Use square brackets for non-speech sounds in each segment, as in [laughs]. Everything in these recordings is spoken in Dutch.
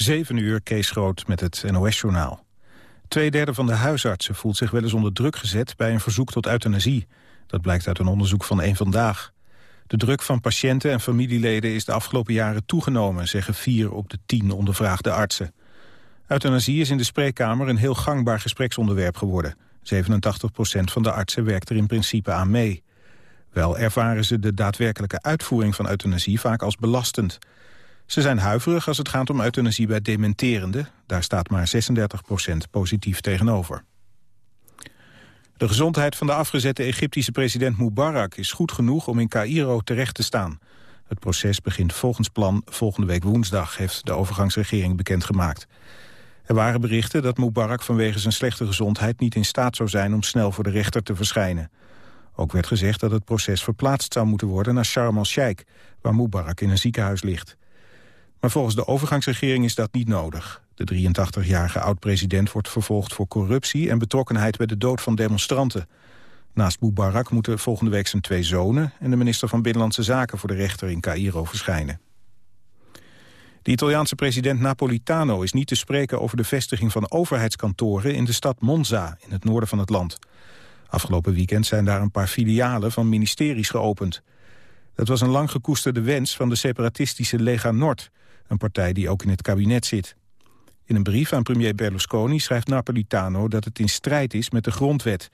7 uur, Kees Groot met het NOS-journaal. Tweederde van de huisartsen voelt zich wel eens onder druk gezet... bij een verzoek tot euthanasie. Dat blijkt uit een onderzoek van Eén Vandaag. De druk van patiënten en familieleden is de afgelopen jaren toegenomen... zeggen vier op de tien ondervraagde artsen. Euthanasie is in de spreekkamer een heel gangbaar gespreksonderwerp geworden. 87% van de artsen werkt er in principe aan mee. Wel ervaren ze de daadwerkelijke uitvoering van euthanasie vaak als belastend... Ze zijn huiverig als het gaat om euthanasie bij dementerende. Daar staat maar 36% positief tegenover. De gezondheid van de afgezette Egyptische president Mubarak is goed genoeg om in Cairo terecht te staan. Het proces begint volgens plan volgende week woensdag, heeft de overgangsregering bekendgemaakt. Er waren berichten dat Mubarak vanwege zijn slechte gezondheid niet in staat zou zijn om snel voor de rechter te verschijnen. Ook werd gezegd dat het proces verplaatst zou moeten worden naar Sharm el-Sheikh, waar Mubarak in een ziekenhuis ligt. Maar volgens de overgangsregering is dat niet nodig. De 83-jarige oud-president wordt vervolgd voor corruptie... en betrokkenheid bij de dood van demonstranten. Naast Mubarak moeten volgende week zijn twee zonen... en de minister van Binnenlandse Zaken voor de rechter in Cairo verschijnen. De Italiaanse president Napolitano is niet te spreken over de vestiging van overheidskantoren in de stad Monza in het noorden van het land. Afgelopen weekend zijn daar een paar filialen van ministeries geopend. Dat was een lang gekoesterde wens van de separatistische Lega Nord een partij die ook in het kabinet zit. In een brief aan premier Berlusconi schrijft Napolitano dat het in strijd is met de grondwet.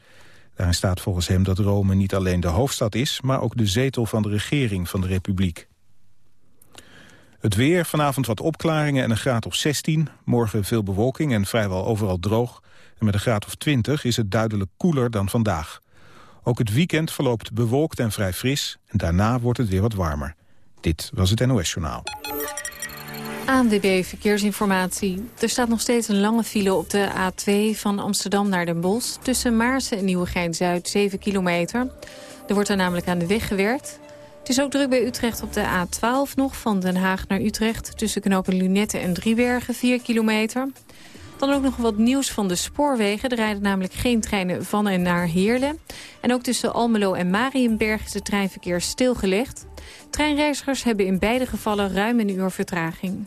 Daarin staat volgens hem dat Rome niet alleen de hoofdstad is... maar ook de zetel van de regering van de republiek. Het weer, vanavond wat opklaringen en een graad of 16. Morgen veel bewolking en vrijwel overal droog. En met een graad of 20 is het duidelijk koeler dan vandaag. Ook het weekend verloopt bewolkt en vrij fris. En daarna wordt het weer wat warmer. Dit was het NOS Journaal. ANWB Verkeersinformatie. Er staat nog steeds een lange file op de A2 van Amsterdam naar Den Bosch... tussen Maarsen en Nieuwegein-Zuid, 7 kilometer. Er wordt er namelijk aan de weg gewerkt. Het is ook druk bij Utrecht op de A12 nog, van Den Haag naar Utrecht... tussen knopen Lunette en Driebergen, 4 kilometer. Dan ook nog wat nieuws van de spoorwegen. Er rijden namelijk geen treinen van en naar Heerlen. En ook tussen Almelo en Marienberg is het treinverkeer stilgelegd. Treinreizigers hebben in beide gevallen ruim een uur vertraging.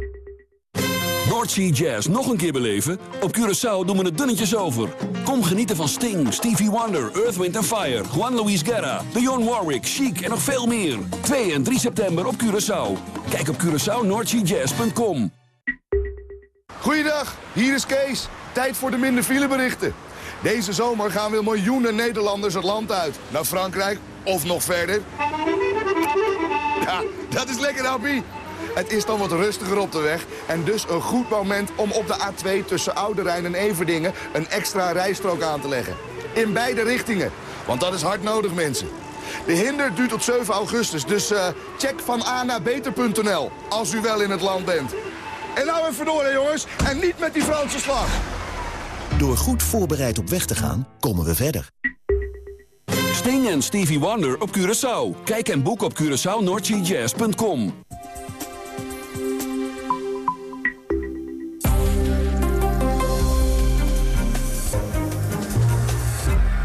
North Jazz nog een keer beleven? Op Curaçao doen we het dunnetjes over. Kom genieten van Sting, Stevie Wonder, Earth, Wind Fire... Juan Luis Guerra, Dionne Warwick, Chic en nog veel meer. 2 en 3 september op Curaçao. Kijk op CuraçaoNordSeaJazz.com. Goeiedag, hier is Kees. Tijd voor de minder fileberichten. Deze zomer gaan weer miljoenen Nederlanders het land uit. Naar Frankrijk of nog verder. Ja, dat is lekker, Happy. Het is dan wat rustiger op de weg en dus een goed moment om op de A2 tussen Oude Rijn en Everdingen een extra rijstrook aan te leggen. In beide richtingen, want dat is hard nodig mensen. De hinder duurt tot 7 augustus, dus uh, check van A naar beter.nl als u wel in het land bent. En nou even door, hè, jongens, en niet met die Franse slag. Door goed voorbereid op weg te gaan, komen we verder. Sting en Stevie Wonder op Curaçao. Kijk en boek op CuraçaoNordGJazz.com.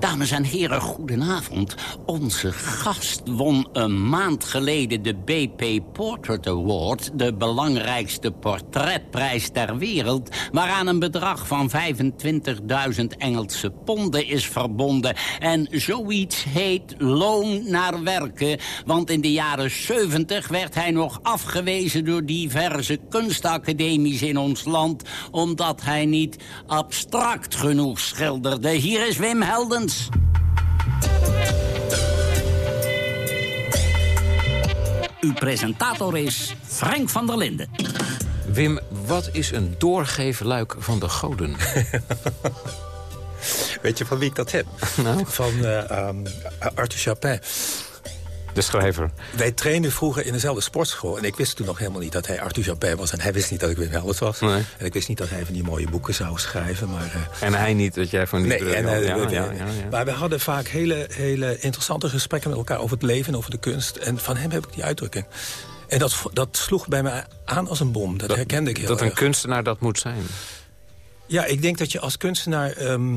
Dames en heren, goedenavond. Onze gast won een maand geleden de BP Portrait Award... de belangrijkste portretprijs ter wereld... waaraan een bedrag van 25.000 Engelse ponden is verbonden. En zoiets heet loon naar werken. Want in de jaren 70 werd hij nog afgewezen... door diverse kunstacademies in ons land... omdat hij niet abstract genoeg schilderde. Hier is Wim Heldens. Uw presentator is Frank van der Linden. Wim, wat is een doorgeefluik van de goden? [laughs] Weet je van wie ik dat heb? Nou? Van uh, um, Arthur Chapin. De schrijver. Wij trainden vroeger in dezelfde sportschool. En ik wist toen nog helemaal niet dat hij Arthur Japin was. En hij wist niet dat ik Wim Helmers was. Nee. En ik wist niet dat hij van die mooie boeken zou schrijven. Maar, uh... En hij niet, dat jij van die... Nee, en, uh, ja, ja, ja, Maar we hadden vaak hele, hele interessante gesprekken met elkaar over het leven en over de kunst. En van hem heb ik die uitdrukking. En dat, dat sloeg bij me aan als een bom. Dat, Dat- herkende ik heel Dat een kunstenaar dat moet zijn. Ja, ik denk dat je als kunstenaar... ehm,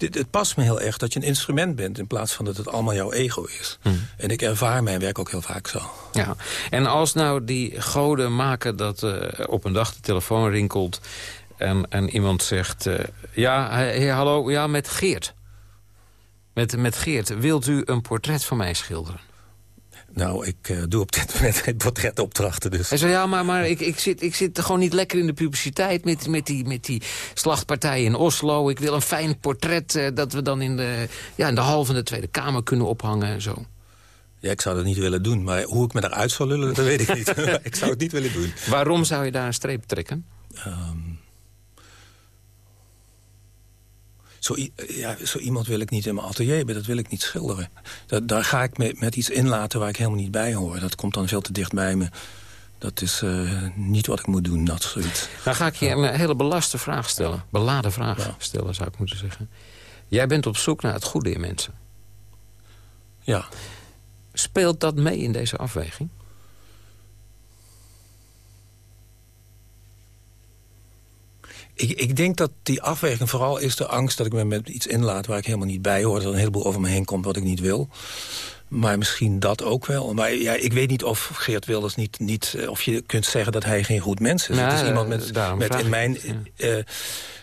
dit, het past me heel erg dat je een instrument bent... in plaats van dat het allemaal jouw ego is. En ik ervaar mijn werk ook heel vaak zo. Ja. En als nou die goden maken dat eh, op een dag de telefoon rinkelt... en, en iemand zegt... eh, ja, hey, hallo, ja, met Geert. Met, met Geert, wilt u een portret van mij schilderen? Nou, ik eh, doe op dit [laughs] moment geen portretopdrachten, dus... Hij zei, ja, maar, maar ik, ik, zit, ik zit gewoon niet lekker in de publiciteit... met, met, die, met die slachtpartij in Oslo. Ik wil een fijn portret eh, dat we dan in de, ja, in de hal van de Tweede Kamer kunnen ophangen en zo. Ja, ik zou dat niet willen doen, maar hoe ik me daaruit zou lullen, dat weet ik niet. [laughs] ik zou het niet willen doen. Waarom zou je daar een streep trekken? Ehm, zo, ja, zo iemand wil ik niet in mijn atelier hebben, dat wil ik niet schilderen. Dat, daar ga ik met, met iets inlaten waar ik helemaal niet bij hoor. Dat komt dan veel te dicht bij me. Dat is eh, niet wat ik moet doen, dat zoiets. Dan ga ik je een hele belaste vraag stellen. Beladen vraag stellen, zou ik moeten zeggen. Jij bent op zoek naar het goede in mensen. Ja. Speelt dat mee in deze afweging? Ik, ik denk dat die afweging vooral is de angst dat ik me met iets inlaat waar ik helemaal niet bij hoor. Dat er een heleboel over me heen komt wat ik niet wil. Maar misschien dat ook wel. Maar ja, ik weet niet of Geert Wilders niet, niet eh, of je kunt zeggen dat hij geen goed mens is. Nou, het is iemand eh, met, daarom met in mijn, eh,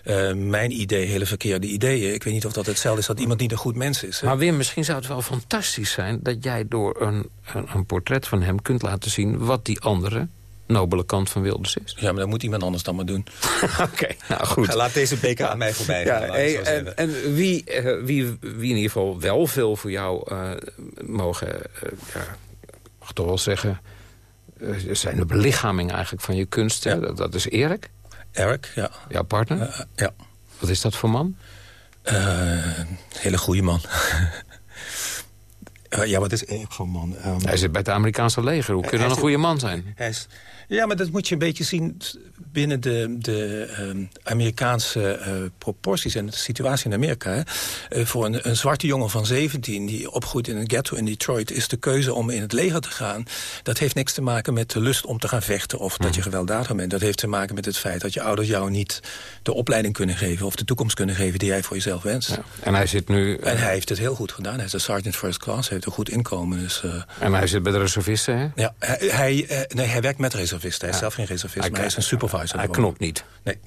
eh, mijn idee hele verkeerde ideeën. Ik weet niet of dat hetzelfde is dat iemand niet een goed mens is. hè. Maar Wim, misschien zou het wel fantastisch zijn... dat jij door een, een, een portret van hem kunt laten zien... wat die andere nobele kant van Wilders is. Ja, maar dat moet iemand anders dan maar doen. [laughs] Oké, nou goed. Laat deze beker aan mij voorbij gaan, hey, en en wie, eh, wie, wie in ieder geval wel veel voor jou eh, mogen, eh, ja, mag toch wel zeggen... zijn de belichaming eigenlijk van je kunst. Dat, dat is Erik, Erik, ja. jouw partner. Ja. Wat is dat voor man? Hele goede man. [laughs] Ja, wat is Erik voor man? Ehm, Hij zit bij het Amerikaanse leger. Hoe kun je dan een goede man zijn? Hij is, ja, maar dat moet je een beetje zien binnen de, de ehm, Amerikaanse eh, proporties en de situatie in Amerika. Hè. Eh, voor een, een zwarte jongen van 17 die opgroeit in een ghetto in Detroit... is de keuze om in het leger te gaan. Dat heeft niks te maken met de lust om te gaan vechten of dat je gewelddadig bent. Dat heeft te maken met het feit dat je ouders jou niet de opleiding kunnen geven... of de toekomst kunnen geven die jij voor jezelf wenst. En hij zit nu... eh, En hij heeft het heel goed gedaan. Hij is een sergeant first class, hij heeft een goed inkomen. Dus, eh, En hij zit bij de reservisten, hè? ja, hij, hij, eh, nee, hij werkt met reservisten. Hij is zelf geen reservist, Hij maar hij is een supervisor. Hij knopt niet. Nee.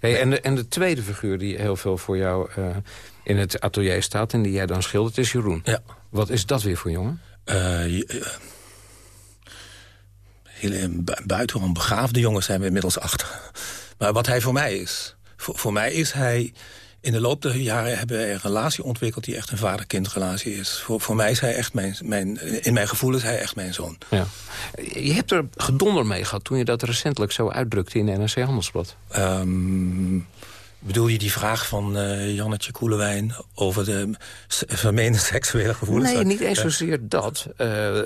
Hey, en, de, en de tweede figuur die heel veel voor jou eh, in het atelier staat... en die jij dan schildert, is Jeroen. Ja. Wat is dat weer voor jongen? Je- hele bu- buitengewoon begaafde jongens zijn we inmiddels achter. Maar wat hij voor mij is... Voor, voor mij is hij... In de loop der jaren hebben we een relatie ontwikkeld... die echt een vader-kindrelatie is. Voor, voor mij is hij echt mijn, mijn... In mijn gevoel is hij echt mijn zoon. Ja. Je hebt er gedonder mee gehad toen je dat recentelijk zo uitdrukte in NRC Handelsblad. Ehm, bedoel je die vraag van eh, Jannetje Koelewijn... over de vermeende seksuele gevoelens? Nee, niet eens Ja. zozeer dat. eh, eh,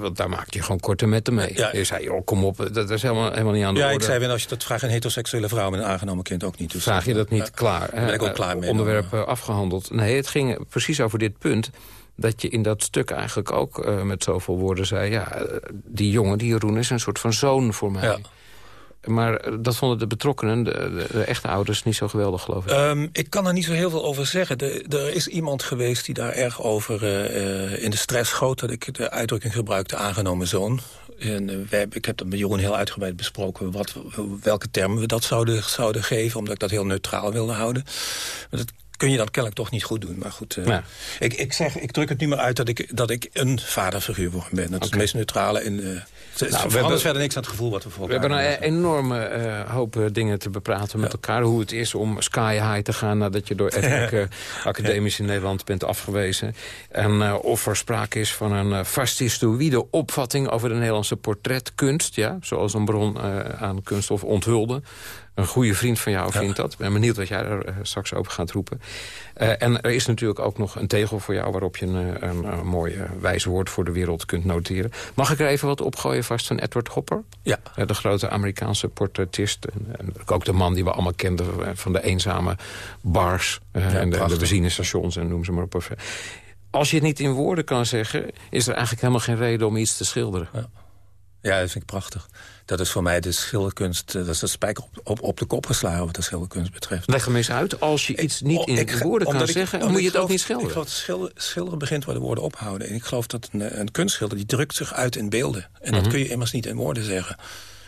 want daar maak je gewoon korte metten mee. Ja. Je zei, joh, kom op, dat is helemaal, helemaal niet aan de Ja, orde. ik zei, wel, als je dat vraagt een heteroseksuele vrouw met een aangenomen kind ook niet. Dus Vraag je dat niet Ja, klaar? Daar ben ik ook klaar mee. Onderwerp eh, afgehandeld. Nee, het ging precies over dit punt. Dat je in dat stuk eigenlijk ook met zoveel woorden zei... ja, die jongen, die Jeroen, is een soort van zoon voor mij. Ja. Maar eh, dat vonden de betrokkenen, de, echte ouders, niet zo geweldig, geloof ik. Ehm, ik kan er niet zo heel veel over zeggen. Er is iemand geweest die daar erg over eh, eh, in de stress schoot... dat ik de uitdrukking gebruikte aangenomen zoon. En, hebben, ik heb dat met Jeroen heel uitgebreid besproken... Wat, welke termen we dat zouden, zouden geven... omdat ik dat heel neutraal wilde houden. Kun je dan kennelijk toch niet goed doen. Maar goed, eh, Ja. ik, ik, zeg, ik druk het nu maar uit dat ik, dat ik een vaderfiguur voor hem ben. Dat is het meest neutrale. In, de het we verandert hebben- verder niks aan het gevoel wat we voor We hebben een hebben. enorme eh, hoop eh, dingen te bepraten met elkaar. Hoe het is om sky high te gaan nadat je door [laughs] etelijke academies in Nederland bent afgewezen. En eh, of er sprake is van een eh, fascistoïde opvatting over de Nederlandse portretkunst. Ja, zoals een bron eh, aan kunststof onthulde. Een goede vriend van jou vindt dat. Ik ben benieuwd wat jij er straks over gaat roepen. en er is natuurlijk ook nog een tegel voor jou... waarop je een, een, een mooi wijs woord voor de wereld kunt noteren. Mag ik er even wat opgooien vast van Edward Hopper? Ja. de grote Amerikaanse portretist. En, en, ook de man die we allemaal kenden van de eenzame bars... en de, de benzinestations en noem ze maar op. Als je het niet in woorden kan zeggen... is er eigenlijk helemaal geen reden om iets te schilderen. Ja. Ja, dat vind ik prachtig. Dat is voor mij de schilderkunst, dat is de spijker op, op, op de kop geslagen wat de schilderkunst betreft. Leg hem eens uit. Als je iets niet in ik, woorden kan zeggen, dan moet je het ook niet schilderen. Ik geloof dat schilderen, schilderen begint waar de woorden ophouden. En ik geloof dat een, een kunstschilder, die drukt zich uit in beelden. En dat mhm. kun je immers niet in woorden zeggen.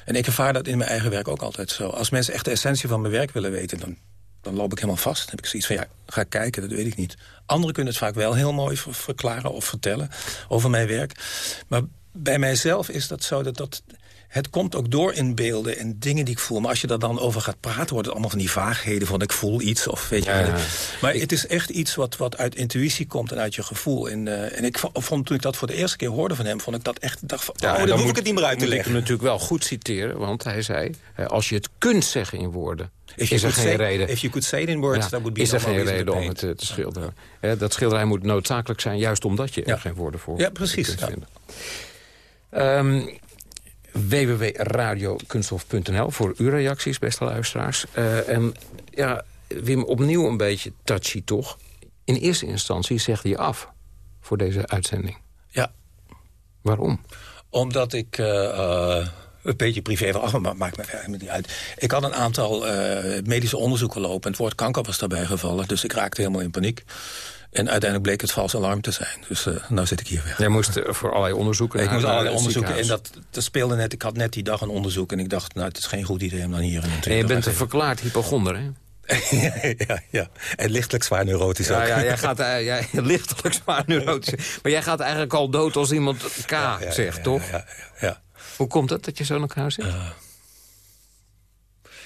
En ik ervaar dat in mijn eigen werk ook altijd zo. Als mensen echt de essentie van mijn werk willen weten... dan, dan loop ik helemaal vast. Dan heb ik zoiets van, ja, ga kijken, dat weet ik niet. Anderen kunnen het vaak wel heel mooi verklaren of vertellen over mijn werk. Maar bij mijzelf is dat zo dat dat... Het komt ook door in beelden en dingen die ik voel. Maar als je daar dan over gaat praten, wordt het allemaal van die vaagheden... van ik voel iets of weet je... Ja, Maar het is echt iets wat, wat uit intuïtie komt en uit je gevoel. En, uh, en ik vond, toen ik dat voor de eerste keer hoorde van hem... vond ik dat echt... dacht van, ja, oh, dan hoef ik het niet meer uit te leggen. Ik hem natuurlijk wel goed citeren, want hij zei... als je het kunt zeggen in woorden... is er geen reden. If you could say it in words, that would be Is er geen reden om het te, schilderen. dat schilderij moet noodzakelijk zijn, juist omdat je er geen woorden voor Ja, precies. Ja. Um, www.radiokunsthof.nl voor uw reacties, beste luisteraars. Uh, en ja, Wim, opnieuw een beetje touchy toch? In eerste instantie zeg je af voor deze uitzending. Ja. Waarom? Omdat ik... Uh, een beetje privé ach, maar maakt me helemaal niet uit. Ik had een aantal uh, medische onderzoeken lopen. En het woord kanker was daarbij gevallen. Dus ik raakte helemaal in paniek. En uiteindelijk bleek het vals alarm te zijn. Dus uh, nou zit ik hier weg. Jij moest uh, voor allerlei onderzoeken Ik moest allerlei onderzoeken. En dat, dat speelde net. Ik had net die dag een onderzoek. En ik dacht, nou, het is geen goed idee om dan hier... In en je bent een verklaard hypochonder, hè? [laughs] ja, ja, en lichtelijk zwaar neurotisch ja, ook. Ja, jij gaat uh, ja, [laughs] lichtelijk zwaar neurotisch. maar jij gaat eigenlijk al dood als iemand K ja, zegt, toch? Ja, ja, Hoe komt het dat je zo in elkaar zit?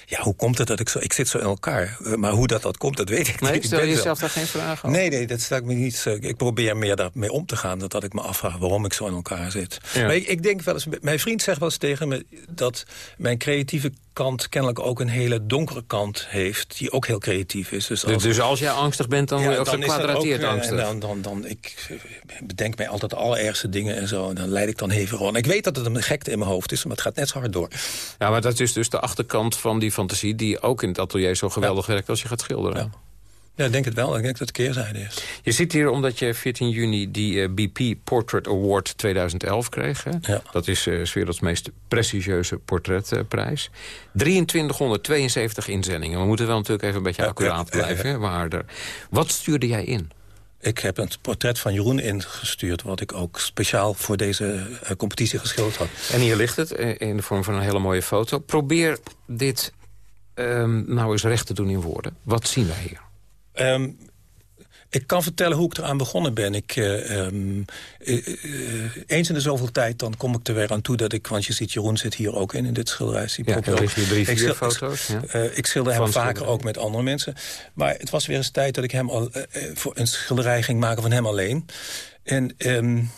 Ja, hoe komt het dat ik zo... Ik zit zo in elkaar. Eh, maar hoe dat, dat komt, dat weet ik nee, niet. Stel je jezelf daar geen vragen over? Nee, nee, dat stel ik me niet... Ik probeer meer daarmee om te gaan... dat, dat ik me afvraag waarom ik zo in elkaar zit. Maar ik, ik, denk wel eens... Mijn vriend zegt wel eens tegen me... dat mijn creatieve kant kennelijk ook een hele donkere kant heeft... die ook heel creatief is. Dus, dus als, dus als jij angstig bent, dan word je ook gekwadrateerd eh, angstig? Dan, dan, dan, ik bedenk mij altijd de allerergste dingen en zo. En dan leid ik dan even rond. Ik weet dat het een gekte in mijn hoofd is, maar het gaat net zo hard door. Ja, maar dat is dus de achterkant van die fantasie... die ook in het atelier zo geweldig werkt als je gaat schilderen. Ja. Ja, ik denk het wel. Ik denk dat het keerzijde is. Je zit hier omdat je 14 juni die uh, eh, BP Portrait Award 2011 kreeg. Hè? Ja. Dat is uh, werelds meest prestigieuze portretprijs. 2372 inzendingen. We moeten wel natuurlijk even een beetje accuraat blijven. Waarder. Wat stuurde jij in? Ik heb een portret van Jeroen ingestuurd... wat ik ook speciaal voor deze uh, competitie geschilderd had. En hier ligt het, in de vorm van een hele mooie foto. Probeer dit um, nou eens recht te doen in woorden. Wat zien wij hier? Um, ik kan vertellen hoe ik eraan begonnen ben. Ik, uh, um, uh, eens in de zoveel tijd dan kom ik er weer aan toe dat ik... want je ziet, Jeroen zit hier ook in, in dit schilderij. Ja, er hier drie, vier foto's. Ja. ik schilder hem vaker ook met andere mensen. Maar het was weer eens tijd dat ik hem al, voor een schilderij ging maken van hem alleen. En... Um,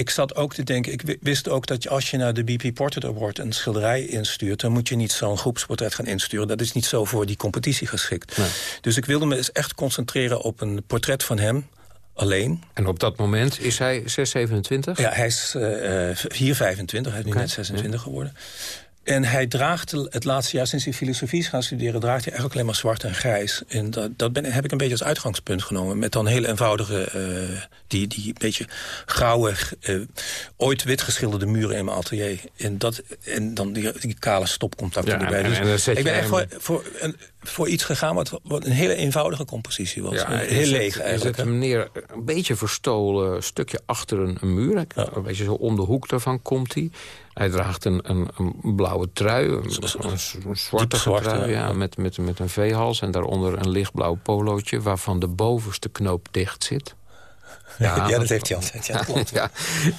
ik zat ook te denken, ik wist ook dat als je naar de BP Portrait Award een schilderij instuurt... dan moet je niet zo'n groepsportret gaan insturen. Dat is niet zo voor die competitie geschikt. Dus ik wilde me eens echt concentreren op een portret van hem alleen. En op dat moment is hij 627? Ja, hij is uh, 4, 25, hij is nu net 26 geworden. En hij draagt het laatste jaar sinds hij filosofie is gaan studeren... draagt hij eigenlijk alleen maar zwart en grijs. En dat, dat ben, heb ik een beetje als uitgangspunt genomen. Met dan heel eenvoudige, uh, die, die beetje grauwe... Uh, ooit wit geschilderde muren in mijn atelier. En, dat, en dan die, die kale stopcontacten ja, erbij. Dus ik ben echt voor, voor, een, voor iets gegaan wat, wat een hele eenvoudige compositie was. Ja, heel leeg eigenlijk. Je zet hem neer, een beetje verstolen stukje achter een, een muur. Een beetje zo om de hoek daarvan komt hij. Hij draagt een, een, een blauwe trui, een, een, zwarte trui, ja, met, met, met een veehals... en daaronder een lichtblauw polootje... waarvan de bovenste knoop dicht zit. Ja, [laughs] ja dat heeft hij altijd. Ja, klopt. [laughs] ja.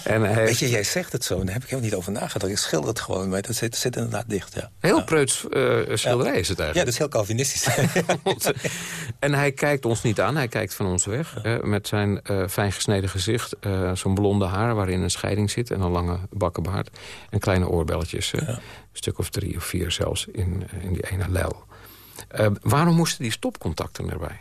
En hij Weet je, jij zegt het zo, daar heb ik helemaal niet over nagedacht. Je schildert het gewoon, maar dat zit, zit inderdaad dicht. Ja. Heel ja. preuts uh, schilderij is het eigenlijk. Ja, dat is heel Calvinistisch. [laughs] en hij kijkt ons niet aan, hij kijkt van ons weg. Uh, met zijn uh, fijn gesneden gezicht, zo'n blonde haar waarin een scheiding zit... en een lange bakkenbaard en kleine oorbelletjes. Een stuk of drie of vier zelfs in, in die ene lel. waarom moesten die stopcontacten erbij?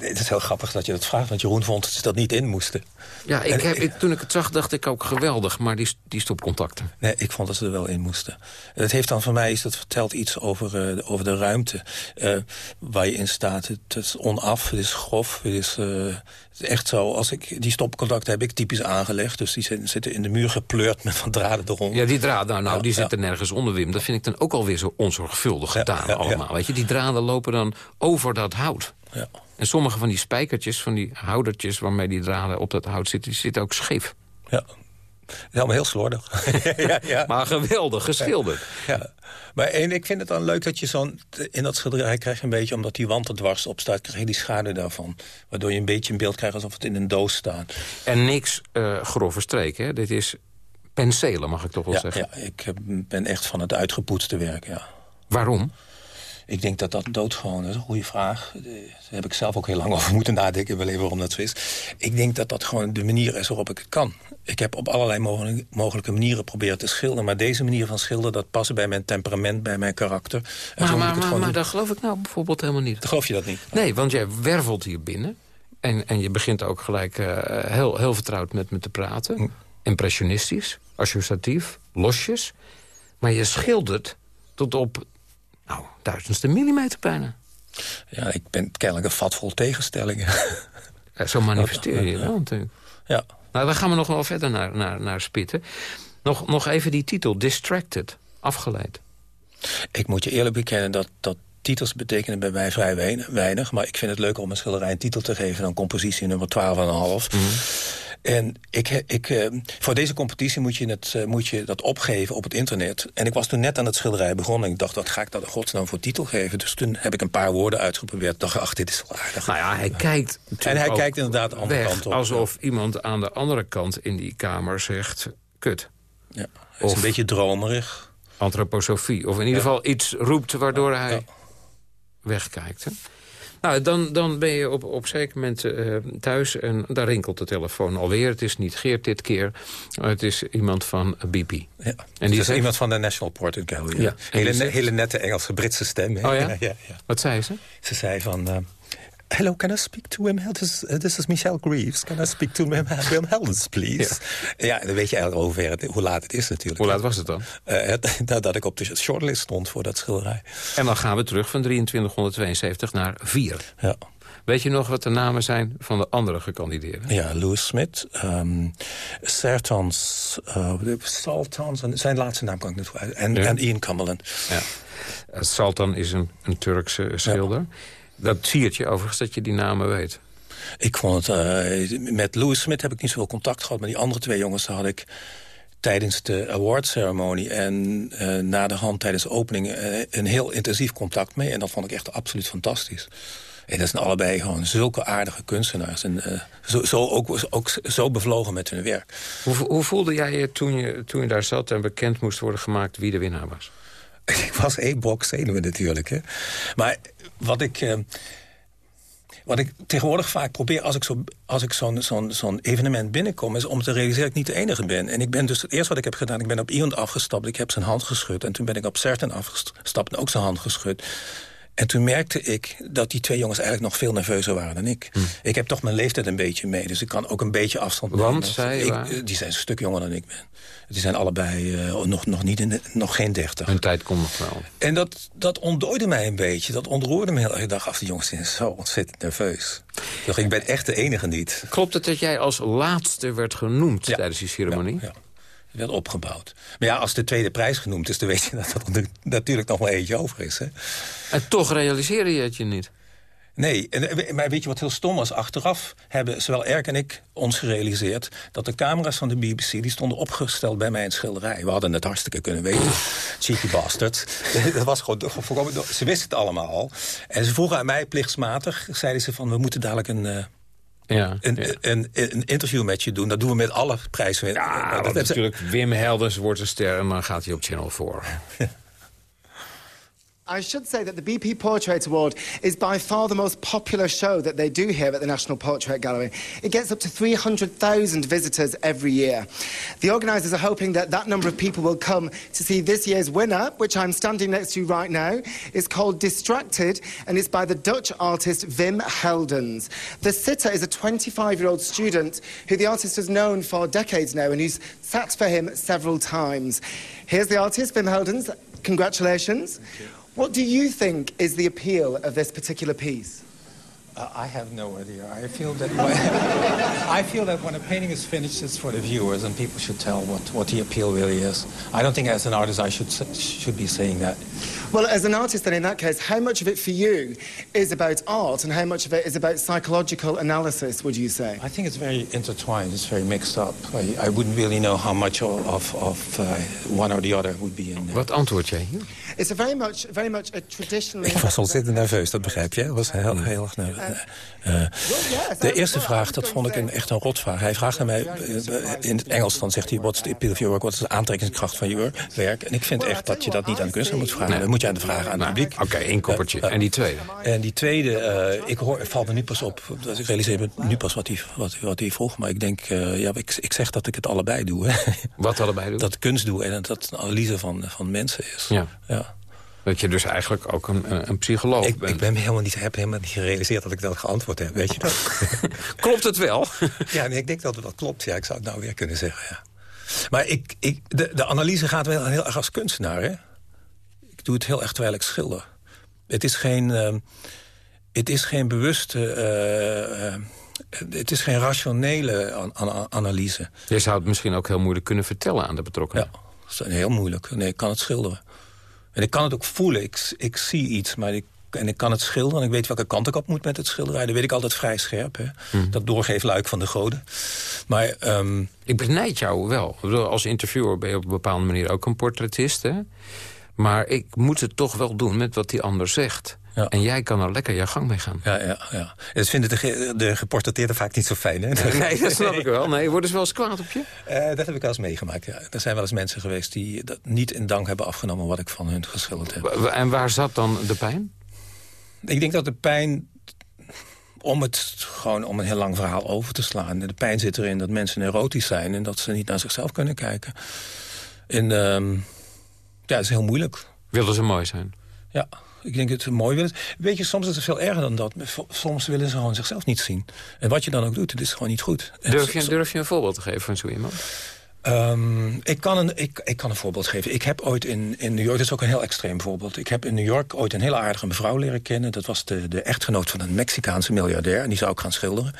Het is heel grappig dat je dat vraagt, want Jeroen vond dat ze dat niet in moesten. Ja, ik heb, ik, toen ik het zag dacht ik ook geweldig, maar die, die stopcontacten. Nee, ik vond dat ze er wel in moesten. Het heeft dan voor mij, is dat vertelt iets over, uh, over de ruimte uh, waar je in staat. Het, is onaf, het is grof, het is, uh, het is echt zo. Als ik, die stopcontacten heb ik typisch aangelegd, dus die zitten in de muur gepleurd met van draden erom. Ja, die draden, nou, nou ja, die zitten nergens onder, Wim. Dat vind ik dan ook alweer zo onzorgvuldig gedaan ja, allemaal. Weet je, die draden lopen dan over dat hout. Ja. En sommige van die spijkertjes, van die houdertjes... waarmee die draden op dat hout zitten, die zitten ook scheef. Ja, is allemaal heel slordig. [laughs] ja, ja. Maar geweldig geschilderd. Ja. Maar en ik vind het dan leuk dat je zo'n... In dat schilderij krijg je een beetje, omdat die wand er dwars op staat... krijg je die schaduw daarvan. Waardoor je een beetje een beeld krijgt alsof het in een doos staat. En niks uh, grove streken, hè? Dit is penselen, mag ik toch wel zeggen. Ja, ik ben echt van het uitgepoetste werk, ja. Waarom? Ik denk dat dat doodgewoon is. Een goede vraag. Daar heb ik zelf ook heel lang over moeten nadenken in mijn leven waarom dat zo is. Ik denk dat dat gewoon de manier is waarop ik het kan. Ik heb op allerlei mogelijke, manieren proberen te schilderen. Maar deze manier van schilderen, dat past bij mijn temperament, bij mijn karakter. En maar maar, maar, maar dat geloof ik nou bijvoorbeeld helemaal niet. Geloof je dat niet? Nee, want jij wervelt hier binnen. En, en je begint ook gelijk uh, heel, heel vertrouwd met me te praten. Hm. Impressionistisch, associatief, losjes. Maar je schildert tot op nou, duizendste millimeter bijna. Ja, ik ben kennelijk een vat vol tegenstellingen. [laughs] Ja, zo manifesteer je wel natuurlijk. Ja. Nou, daar gaan we nog wel verder naar, naar, naar spitten. Nog, nog even die titel, Distracted, afgeleid. Ik moet je eerlijk bekennen dat, dat titels betekenen bij mij vrij weinig. Maar ik vind het leuk om een schilderij een titel te geven... dan compositie nummer 12,5. Mm. En ik, ik, uh, voor deze competitie moet je, het, uh, moet je dat opgeven op het internet. En ik was toen net aan het schilderij begonnen. En ik dacht, wat ga ik dat in godsnaam voor titel geven? Dus toen heb ik een paar woorden uitgeprobeerd. dacht, ach, dit is wel aardig. Nou ja, hij kijkt En hij kijkt inderdaad de andere kant op. Alsof iemand aan de andere kant in die kamer zegt, kut. Ja, hij is of een beetje dromerig. Antroposofie. Of in ieder geval iets roept waardoor hij ja. wegkijkt. Hè? Nou, dan, dan ben je op, op een zeker moment uh, thuis en daar rinkelt de telefoon alweer. Het is niet Geert dit keer, het is iemand van BP. Ja, en die is zegt... iemand van de National Portrait Gallery. Ja. Hele, zegt... hele nette Engelse Britse stem. Hè? Oh ja? ja, ja? Wat zei ze? Ze zei van... Uh, Hello, can I speak to Wim Heldens? Uh, this is Michelle Greaves. Can I speak to Wim, Wim Heldens, please? Ja. ja, dan weet je eigenlijk het, hoe laat het is natuurlijk. Hoe laat was het dan? Uh, [laughs] dat, dat ik op de shortlist stond voor dat schilderij. En dan gaan we terug van 2372 naar 4. Ja. Weet je nog wat de namen zijn van de andere gekandideerden? Ja, Louis Smith, um, Sertans, uh, Saltans, zijn laatste naam kan ik niet. En, ja. en Ian Cumberland. Ja. Saltan is een, een Turkse schilder. Ja. Dat siert je overigens dat je die namen weet. Ik vond het... Uh, met Louis Smith heb ik niet zoveel contact gehad. Maar die andere twee jongens had ik tijdens de awardceremonie... en uh, na de hand tijdens de opening uh, een heel intensief contact mee. En dat vond ik echt absoluut fantastisch. En dat zijn allebei gewoon zulke aardige kunstenaars. En uh, zo, zo ook, ook zo bevlogen met hun werk. Hoe, hoe voelde jij je toen, je toen je daar zat en bekend moest worden gemaakt wie de winnaar was? [laughs] Ik was één brok zenuwen natuurlijk. Hè. Maar wat ik... Uh, wat ik tegenwoordig vaak probeer als ik zo'n ik zo'n zo'n zo'n evenement binnenkom... is om te realiseren dat ik niet de enige ben. En ik ben dus het eerste wat ik heb gedaan... ik ben op iemand afgestapt, ik heb zijn hand geschud... en toen ben ik op Certain afgestapt en ook zijn hand geschud. En toen merkte ik dat die twee jongens eigenlijk nog veel nerveuzer waren dan ik. Hmm. Ik heb toch mijn leeftijd een beetje mee, dus ik kan ook een beetje afstand Want nemen. zij ik, waren? Die zijn een stuk jonger dan ik ben. Die zijn allebei uh, nog, nog, niet in de, nog geen dertig. Hun tijd komt nog wel. En dat, dat ontdooide mij een beetje. Dat ontroerde me heel erg. Ik dacht, af die jongens zijn zo ontzettend nerveus. Ik dacht, ik ben echt de enige niet. Klopt het dat jij als laatste werd genoemd ja. tijdens die ceremonie? Ja, ja werd opgebouwd. Maar ja, als de tweede prijs genoemd is... dan weet je [laughs] dat er natuurlijk nog wel eentje over is. Hè? En toch realiseerde je het je niet? Nee, en, maar weet je wat heel stom was? Achteraf hebben zowel Erk en ik ons gerealiseerd... dat de camera's van de BBC die stonden opgesteld bij mij in schilderij. We hadden het hartstikke kunnen weten. Cheeky bastard. [laughs] dat was gewoon, ze wisten het allemaal al. En ze vroegen aan mij plichtsmatig, zeiden ze van... we moeten dadelijk een... Ja, een, Een, een, interview met je doen. Dat doen we met alle prijzen. Ja, dat, natuurlijk Wim Helders wordt een ster en dan gaat hij op Channel 4. [laughs] I should say that the BP Portrait Award is by far the most popular show that they do here at the National Portrait Gallery. It gets up to 300,000 visitors every year. The organisers are hoping that that number of people will come to see this year's winner, which I'm standing next to right now. It's called Distracted, and it's by the Dutch artist Wim Heldens. The sitter is a 25-year-old student who the artist has known for decades now and who's sat for him several times. Here's the artist, Wim Heldens. Congratulations. What do you think is the appeal of this particular piece? Uh, I have no idea. I feel that [laughs] I feel that when a painting is finished, it's for the viewers, and people should tell what, what the appeal really is. I don't think, as an artist, I should should be saying that. Well, as an artist, then in that case, how much of it for you is about art, and how much of it is about psychological analysis? Would you say? I think it's very intertwined. It's very mixed up. I, I wouldn't really know how much of of, of uh, one or the other would be in. There. Wat antwoord jij hier? It's a very much, very much a traditionally. Ik was ontzettend nerveus, dat begrijp je. Was heel, heel erg nerveus. Uh, de eerste vraag, dat vond ik een, echt een rotvraag. Hij vraagt aan mij, uh, in het Engels dan zegt hij... what's the appeal of your work, wat is de aantrekkingskracht van je werk? En ik vind echt dat je dat niet aan de kunstenaar moet vragen. Nee. Dat moet je aan de vragen aan het publiek. Oké, okay, één koppertje. en die tweede? En die tweede, ik hoor, valt me nu pas op. Ik realiseer me nu pas wat hij, wat, wat hij vroeg. Maar ik denk, ja, ik, ik zeg dat ik het allebei doe. Hè. Wat allebei doe? Dat kunst doe en dat het een analyse van, van mensen is. Ja. ja. Dat je dus eigenlijk ook een, een psycholoog ik, bent. Ik ben helemaal niet, heb helemaal niet gerealiseerd dat ik dat geantwoord heb, weet je dat? [laughs] klopt het wel? [laughs] ja, nee, ik denk dat het wel klopt. Ja, ik zou het nou weer kunnen zeggen, ja. Maar ik, ik, de, de analyse gaat wel heel erg als kunstenaar, hè? Ik doe het heel erg terwijl ik schilder. Het is geen, uh, het is geen bewuste... Uh, uh, het is geen rationele an analyse. Je zou het misschien ook heel moeilijk kunnen vertellen aan de betrokkenen. Ja, dat is heel moeilijk. Nee, ik kan het schilderen. En ik kan het ook voelen. Ik, ik zie iets, maar ik, en ik kan het schilderen. En ik weet welke kant ik op moet met het schilderij. Dat weet ik altijd vrij scherp. Hè? Hmm. Dat doorgeefluik van de goden. Maar, um... Ik benijd jou wel. Als interviewer ben je op een bepaalde manier ook een portretist. Hè? Maar ik moet het toch wel doen met wat die ander zegt. Ja. En jij kan er lekker je gang mee gaan. Ja, ja, ja. Dat vinden de, de geportretteerden vaak niet zo fijn, hè? [laughs] Nee, dat snap ik wel. Nee, worden ze wel eens kwaad op je? Uh, dat heb ik wel eens meegemaakt, ja. Er zijn wel eens mensen geweest die dat niet in dank hebben afgenomen... wat ik van hun geschilderd heb. En waar zat dan de pijn? Ik denk dat de pijn om het gewoon om een heel lang verhaal over te slaan. De pijn zit erin dat mensen neurotisch zijn... en dat ze niet naar zichzelf kunnen kijken. En um, ja, het is heel moeilijk. Wilden ze mooi zijn? Ja, ik denk het mooi willen. Weet je, soms is het veel erger dan dat. Soms willen ze gewoon zichzelf niet zien. En wat je dan ook doet, het is gewoon niet goed. Durf je, durf je een voorbeeld te geven van zo iemand? Um, ik, kan een, ik, ik kan een voorbeeld geven. Ik heb ooit in, in New York, dat is ook een heel extreem voorbeeld... ik heb in New York ooit een hele aardige mevrouw leren kennen. Dat was de, de echtgenoot van een Mexicaanse miljardair. En die zou ik gaan schilderen.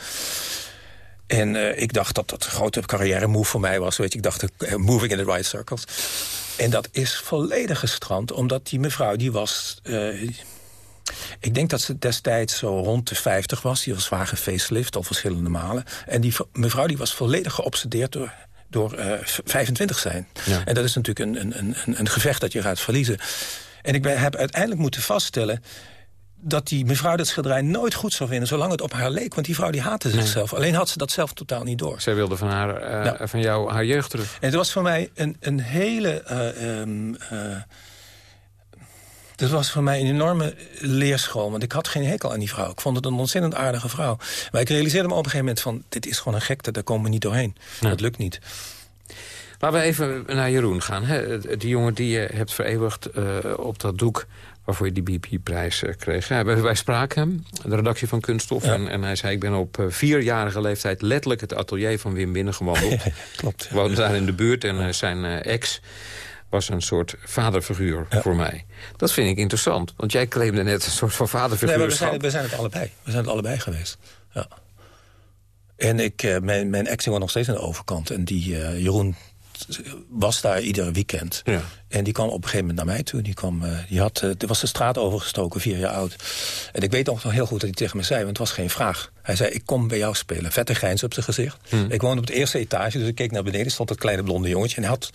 En uh, ik dacht dat dat een grote carrière move voor mij was. Weet je, ik dacht, uh, moving in the right circles. En dat is volledig gestrand, omdat die mevrouw, die was... Uh, ik denk dat ze destijds zo rond de 50 was. Die was zwaar gefacelift al verschillende malen. En die mevrouw die was volledig geobsedeerd door, door 25 zijn. Ja. En dat is natuurlijk een, een, een, een gevecht dat je gaat verliezen. En ik ben, heb uiteindelijk moeten vaststellen dat die mevrouw dat schilderij nooit goed zou vinden... zolang het op haar leek, want die vrouw die haatte zichzelf. Alleen had ze dat zelf totaal niet door. Zij wilde van, haar, uh, van jou haar jeugd terug. En het was voor mij een, een hele... Uh, um, uh, dat was voor mij een enorme leerschool. Want ik had geen hekel aan die vrouw. Ik vond het een ontzettend aardige vrouw. Maar ik realiseerde me op een gegeven moment van... dit is gewoon een gekte, daar komen we niet doorheen. Dat lukt niet. Laten we even naar Jeroen gaan. Hè? Die jongen die je hebt vereeuwigd op dat doek waarvoor je die BP-prijs eh, kreeg. Ja, wij, spraken hem, de redactie van Kunststof. En, en, hij zei, ik ben op eh, vierjarige leeftijd letterlijk het atelier van Wim binnengewandeld. [laughs] Klopt. Woonde daar in de buurt en uh, zijn ex was een soort vaderfiguur voor mij. Dat vind ik interessant, want jij claimde net een soort van vaderfiguur. Nee, we zijn, we zijn het allebei. We zijn het allebei geweest. Ja. En ik, mijn, mijn ex woont nog steeds aan de overkant. En die Jeroen was daar ieder weekend. Ja. En die kwam op een gegeven moment naar mij toe. Die, kwam, uh, die had, uh, was de straat overgestoken, vier jaar oud. En ik weet nog heel goed dat hij tegen me zei, want het was geen vraag. Hij zei, ik kom bij jou spelen. Vette grijns op zijn gezicht. Hmm. Ik woonde op de eerste etage, dus ik keek naar beneden. stond dat kleine blonde jongetje. En hij had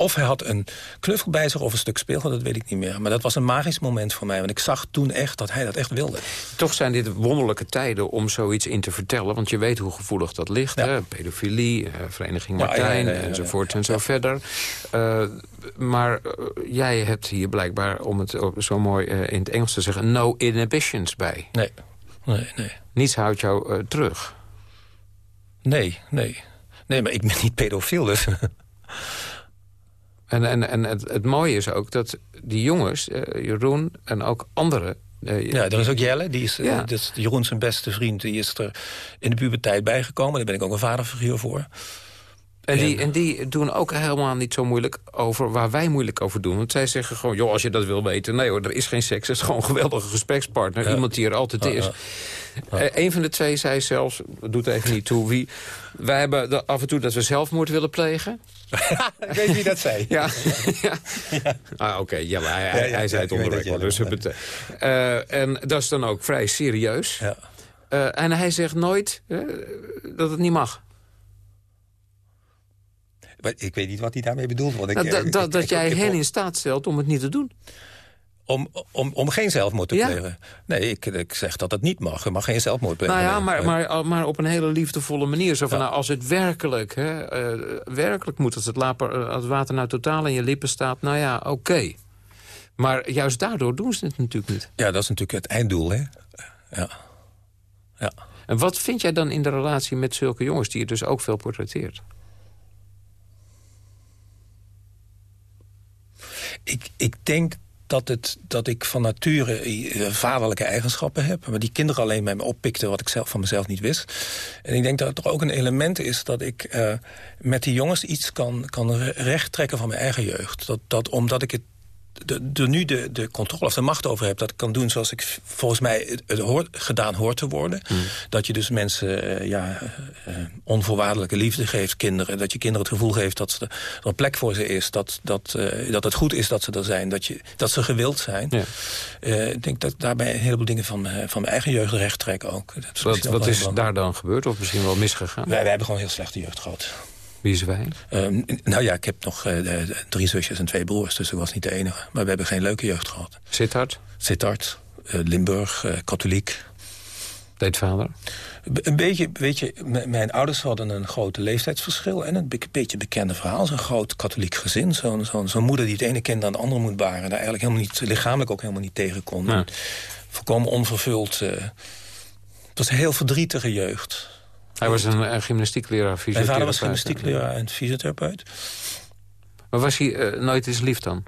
of hij had een knuffel bij zich of een stuk speelgoed, dat weet ik niet meer. Maar dat was een magisch moment voor mij, want ik zag toen echt dat hij dat echt wilde. Toch zijn dit wonderlijke tijden om zoiets in te vertellen. Want je weet hoe gevoelig dat ligt. Hè? Pedofilie, eh, Vereniging Martijn ja, ja, ja, enzovoort en zo verder. Uh, maar uh, jij hebt hier blijkbaar, om het zo mooi in het Engels te zeggen... no inhibitions bij. Nee, nee, nee. Niets houdt jou terug. Nee, nee. Nee, maar ik ben niet pedofiel, dus... [laughs] En, en, en het, het mooie is ook dat die jongens, uh, Jeroen en ook anderen... Uh, ja, er is ook Jelle, die is, ja. dus Jeroen zijn beste vriend... die is er in de puberteit bijgekomen. Daar ben ik ook een vaderfiguur voor. En die, en die doen ook helemaal niet zo moeilijk over waar wij moeilijk over doen. Want zij zeggen gewoon, joh, als je dat wil weten... nee hoor, er is geen seks, het is gewoon een geweldige gesprekspartner. Ja. Iemand die er altijd is. Uh, een van de twee zei zelfs, doet even niet toe wie... wij hebben af en toe dat we zelfmoord willen plegen. [laughs] ik weet wie dat zei. ja. [laughs] ja. Ah, Oké, okay. ja, hij, hij, hij zei het onder Dus het uh, en dat is dan ook vrij serieus. Ja. Uh, en hij zegt nooit dat het niet mag. Ik weet niet wat hij daarmee bedoelt. Want ik, nou, dat, dat, dat jij hen in staat stelt om het niet te doen. Om, om, om geen zelfmoord te plegen. Nee, ik, ik zeg dat het niet mag. Je mag geen zelfmoord plegen. Nou ja, maar, maar, maar op een hele liefdevolle manier. Zo van, nou, als het werkelijk, hè, uh, werkelijk moet... Als het, laper, als het water nou totaal in je lippen staat, nou ja, oké. Okay. Maar juist daardoor doen ze het natuurlijk niet. Ja, dat is natuurlijk het einddoel, hè. Ja. ja. En wat vind jij dan in de relatie met zulke jongens... die je dus ook veel portretteert? Ik, ik denk dat, het, dat ik van nature eh, vaderlijke eigenschappen heb. Maar die kinderen alleen bij me oppikten wat ik zelf van mezelf niet wist. En ik denk dat er ook een element is dat ik uh, met die jongens iets kan, kan recht trekken van mijn eigen jeugd. Dat, dat omdat ik het de, de, nu de, de controle of de macht over heb... dat ik kan doen zoals ik volgens mij het, het hoort, gedaan hoort te worden. Hmm. Dat je dus mensen uh, ja, uh, onvoorwaardelijke liefde geeft, kinderen. Dat je kinderen het gevoel geeft dat er een plek voor ze is. Dat, dat, uh, dat het goed is dat ze er zijn. Dat, je, dat ze gewild zijn. Ja. ik denk dat daarbij een heleboel dingen van, van mijn eigen jeugd recht trekken ook. Is wat wat is daar dan gebeurd of misschien wel misgegaan? Wij, wij hebben gewoon heel slechte jeugd gehad. Wie is wij? Uh, nou ja, ik heb nog uh, drie zusjes en twee broers, dus ik was niet de enige. Maar we hebben geen leuke jeugd gehad. Sittard? Sittard, uh, Limburg, katholiek. Deed vader? Een beetje, weet je, mijn ouders hadden een groot leeftijdsverschil... en een beetje bekende verhaal. Zo'n groot katholiek gezin. Zo'n zo zo moeder die het ene kind aan de andere moet baren... daar eigenlijk helemaal niet, lichamelijk ook helemaal niet tegen kon. Ja. Volkomen onvervuld. het was een heel verdrietige jeugd. Hij was een, een gymnastiekleraar, fysiotherapeut. Mijn vader was gymnastiekleraar en fysiotherapeut. Maar was hij uh, nooit eens lief dan?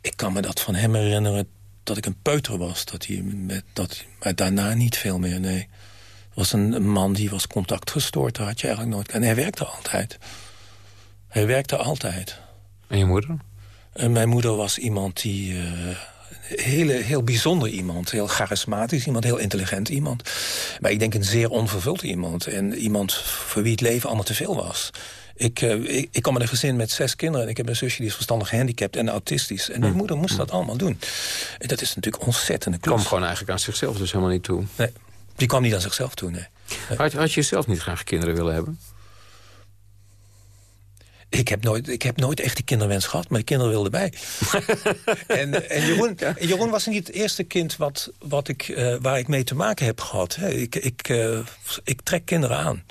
Ik kan me dat van hem herinneren dat ik een peuter was. Dat hij met, dat, maar daarna niet veel meer, nee. Het was een, een, man die was contactgestoord. Daar had je eigenlijk nooit... En hij werkte altijd. Hij werkte altijd. En je moeder? En mijn moeder was iemand die... Uh, hele, heel bijzonder iemand. Heel charismatisch iemand, heel intelligent iemand. Maar ik denk een zeer onvervuld iemand. En iemand voor wie het leven allemaal te veel was. Ik, uh, ik, ik, kom in een gezin met zes kinderen. En ik heb een zusje die is verstandig gehandicapt en autistisch. En mijn hm. moeder moest dat allemaal doen. En dat is natuurlijk ontzettend klus. kwam gewoon eigenlijk aan zichzelf dus helemaal niet toe. Nee, die kwam niet aan zichzelf toe, nee. Had, had je zelf niet graag kinderen willen hebben? Ik heb, nooit, ik heb nooit echt die kinderwens gehad, maar de kinderen wilden bij. [laughs] en, en Jeroen, Jeroen, was niet het eerste kind wat, wat ik, uh, waar ik mee te maken heb gehad. Ik, ik, uh, ik trek kinderen aan.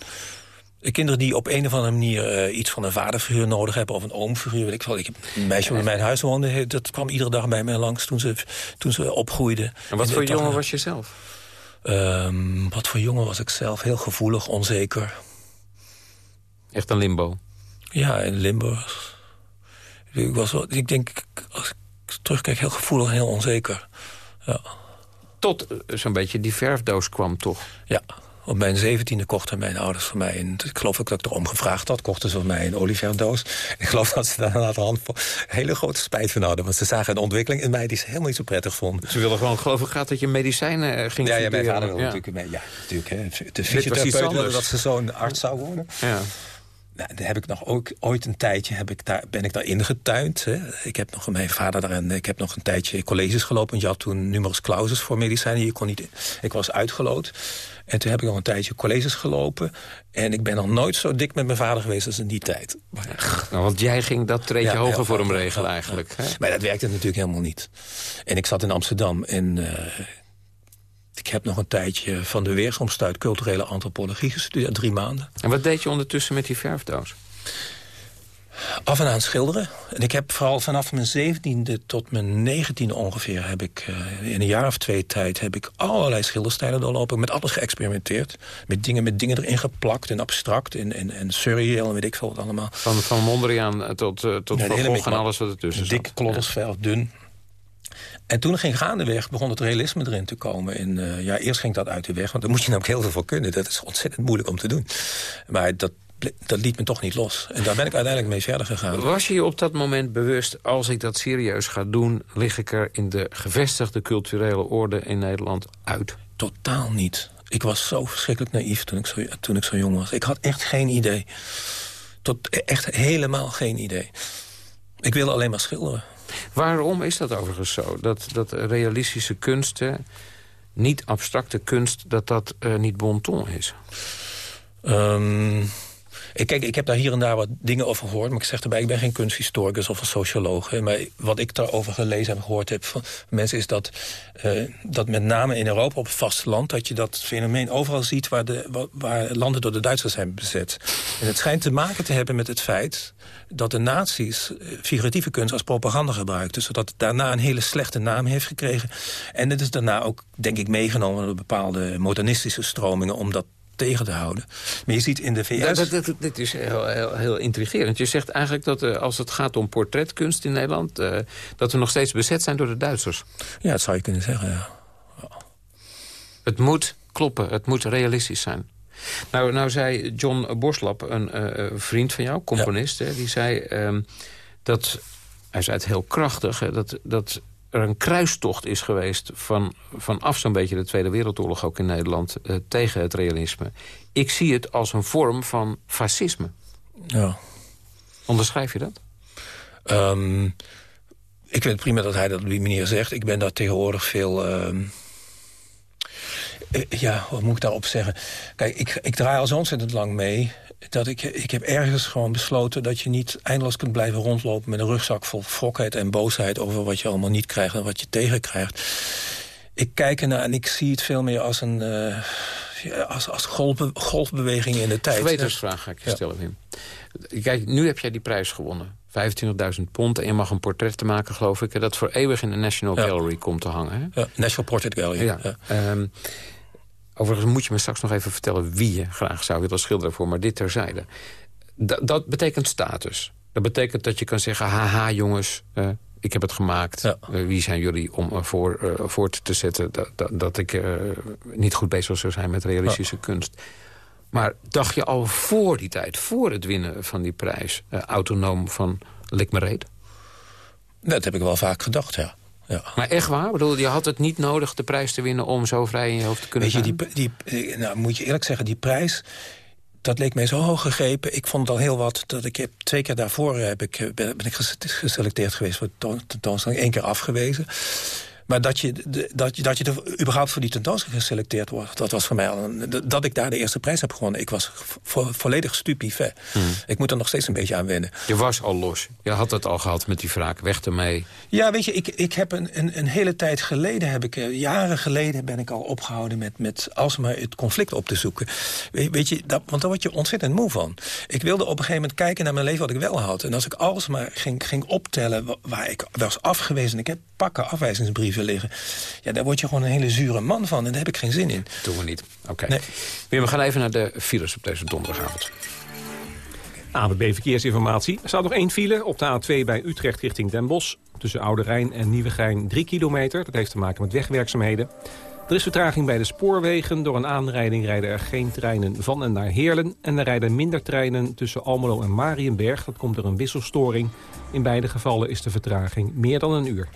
Kinderen die op een of andere manier uh, iets van een vaderfiguur nodig hebben... of een oomfiguur, weet ik wel. Ik heb een meisje in mijn huis woonde, dat kwam iedere dag bij mij langs toen ze, toen ze opgroeide. En wat voor jongen was je zelf? Um, wat voor jongen was ik zelf? Heel gevoelig, onzeker. Echt een limbo? Ja, in Limburg. Ik, was wel, ik denk, als ik terugkijk, heel gevoelig en heel onzeker. Ja. Tot zo'n beetje die verfdoos kwam, toch? Ja, Op mijn zeventiende kochten mijn ouders voor mij... En ik geloof dat ik erom gevraagd had. Kochten ze voor mij een olieverdoos. Ik geloof dat ze daar aan de hand hele grote spijt van hadden. Want ze zagen een ontwikkeling in mij die ze helemaal niet zo prettig vonden. Ze wilden gewoon geloven gaat dat je medicijnen uh, ging Ja, ja mijn vader wilde ja. natuurlijk mee. Ja, natuurlijk. Hè. De fysiotherapeut wilde dat ze zo'n arts zou worden. Ja. Nou, daar heb ik nog ook ooit een tijdje heb ik daar, ben ik daar ingetuind. Hè. Ik heb nog mijn vader daar en ik heb nog een tijdje colleges gelopen. Want je had toen numerus clausus voor medicijnen. Je kon niet, ik was uitgeloot. En toen heb ik nog een tijdje colleges gelopen. En ik ben nog nooit zo dik met mijn vader geweest als in die tijd. Nou, want jij ging dat treedje hoger voor hem regelen eigenlijk. Hè? Maar dat werkte natuurlijk helemaal niet. En ik zat in Amsterdam en... Uh, ik heb nog een tijdje van de weersomstuit culturele antropologie gestudeerd, drie maanden. En wat deed je ondertussen met die verfdoos? Af en aan schilderen. En ik heb vooral vanaf mijn zeventiende tot mijn negentiende ongeveer... heb ik uh, in een jaar of twee tijd heb ik allerlei schilderstijlen doorlopen. Met alles geëxperimenteerd. Met dingen, met dingen erin geplakt en abstract en, en, en surreal en weet ik veel wat allemaal. Van, van Mondriaan tot, uh, tot ja, Van Gogh en alles wat ertussen zat. Dik, kloddersverf, dun. En toen ging gaandeweg, begon het realisme erin te komen. En uh, ja, eerst ging dat uit de weg, want daar moet je namelijk heel veel voor kunnen. Dat is ontzettend moeilijk om te doen. Maar dat, dat liet me toch niet los. En daar ben ik uiteindelijk mee verder gegaan. Was je je op dat moment bewust, als ik dat serieus ga doen... lig ik er in de gevestigde culturele orde in Nederland uit? Totaal niet. Ik was zo verschrikkelijk naïef toen ik zo, toen ik zo jong was. Ik had echt geen idee. Tot, echt helemaal geen idee. Ik wilde alleen maar schilderen. Waarom is dat overigens zo? Dat, dat realistische kunsten, niet abstracte kunst... dat dat uh, niet bon ton is? Um, ik, kijk, ik heb daar hier en daar wat dingen over gehoord. Maar ik zeg erbij, ik ben geen kunsthistoricus of een socioloog. Maar wat ik daarover gelezen en gehoord heb van mensen... is dat, uh, dat met name in Europa op het vasteland... dat je dat fenomeen overal ziet waar, de, waar landen door de Duitsers zijn bezet. En het schijnt te maken te hebben met het feit dat de nazi's eh, figuratieve kunst als propaganda gebruikten. Zodat het daarna een hele slechte naam heeft gekregen. En het is daarna ook, denk ik, meegenomen door bepaalde modernistische stromingen... omdat tegen te houden. Maar je ziet in de VS... dat, dit is heel, heel, heel, intrigerend. Je zegt eigenlijk dat uh, als het gaat om portretkunst in Nederland... Uh, dat we nog steeds bezet zijn door de Duitsers. Ja, dat zou je kunnen zeggen, ja. Het moet kloppen, het moet realistisch zijn. Nou, nou zei John Borslap, een uh, vriend van jou, componist... Hè, die zei um, dat... Hij zei het heel krachtig, hè, dat, dat er een kruistocht is geweest... van, vanaf zo'n beetje de Tweede Wereldoorlog ook in Nederland... Uh, tegen het realisme. Ik zie het als een vorm van fascisme. Ja. Onderschrijf je dat? Um, ik vind het prima dat hij dat op die manier zegt. Ik ben daar tegenwoordig veel... Um, ja, wat moet ik daarop zeggen? Kijk, ik, ik draai al zo ontzettend lang mee dat ik, ik heb ergens gewoon besloten dat je niet eindeloos kunt blijven rondlopen... met een rugzak vol wrokheid en boosheid over wat je allemaal niet krijgt en wat je tegenkrijgt. Ik kijk ernaar en ik zie het veel meer als een uh, als, als golfbe golfbeweging in de tijd. Gewetensvraag ga ik je stellen, Wim. Kijk, nu heb jij die prijs gewonnen. 25.000 pond en je mag een portret te maken, geloof ik... dat voor eeuwig in de National Gallery komt te hangen. Hè? Ja, National Portrait Gallery. Ja. Um, Overigens moet je me straks nog even vertellen wie je graag zou willen schilderen voor, maar dit terzijde. D dat betekent status. Dat betekent dat je kan zeggen, haha jongens, uh, ik heb het gemaakt. Ja. Uh, wie zijn jullie om ervoor uh, voort te zetten dat, dat, dat ik niet goed bezig zou zijn met realistische ja. kunst. Maar dacht je al voor die tijd, voor het winnen van die prijs... autonoom van lik me reet? Dat heb ik wel vaak gedacht, ja. Ja. Maar echt waar? Ik bedoel, je had het niet nodig de prijs te winnen... om zo vrij in je hoofd te kunnen Weet je, die, die, nou, moet je eerlijk zeggen, die prijs... dat leek mij zo hoog gegrepen. Ik vond het al heel wat. Dat ik heb, twee keer daarvoor heb ik, ben, ben ik geselecteerd geweest... voor de tentoonstelling, één keer afgewezen. Maar dat je, dat, je, dat je er überhaupt voor die tentoonstelling geselecteerd wordt... dat was voor mij al een, dat ik daar de eerste prijs heb gewonnen. Ik was vo volledig stupefait. Hmm. Ik moet er nog steeds een beetje aan wennen. Je was al los. Je had het al gehad met die wraak. Weg ermee. Ja, weet je, ik, ik heb een, een, een hele tijd geleden... Heb ik, eh, jaren geleden ben ik al opgehouden met, met alsmaar het conflict op te zoeken. Weet, weet je, dat, want daar word je ontzettend moe van. Ik wilde op een gegeven moment kijken naar mijn leven wat ik wel had. En als ik alsmaar ging, ging optellen waar ik was afgewezen... ik heb pakken afwijzingsbrieven liggen. Ja, daar word je gewoon een hele zure man van. En daar heb ik geen zin in. Dat doen we niet. Oké. Nee. we gaan even naar de files op deze donderdagavond. ABB Verkeersinformatie. Er staat nog één file op de A2 bij Utrecht richting Den Bosch. Tussen Oude Rijn en Nieuwegein 3 kilometer. Dat heeft te maken met wegwerkzaamheden. Er is vertraging bij de spoorwegen. Door een aanrijding rijden er geen treinen van en naar Heerlen. En er rijden minder treinen tussen Almelo en Marienberg. Dat komt door een wisselstoring. In beide gevallen is de vertraging meer dan een uur.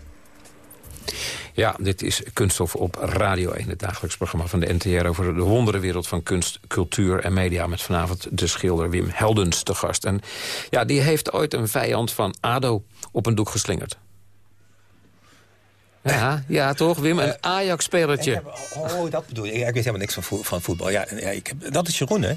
Ja, dit is Kunststof op Radio 1, het dagelijks programma van de NTR... over de wonderenwereld van kunst, cultuur en media... met vanavond de schilder Wim Heldens te gast. En ja, die heeft ooit een vijand van ADO op een doek geslingerd. Ja, ja toch, Wim? Een Ajax-spelertje. Oh, dat bedoel je. Ik weet helemaal niks van, van voetbal. Ja, ja ik heb, dat is Jeroen, hè?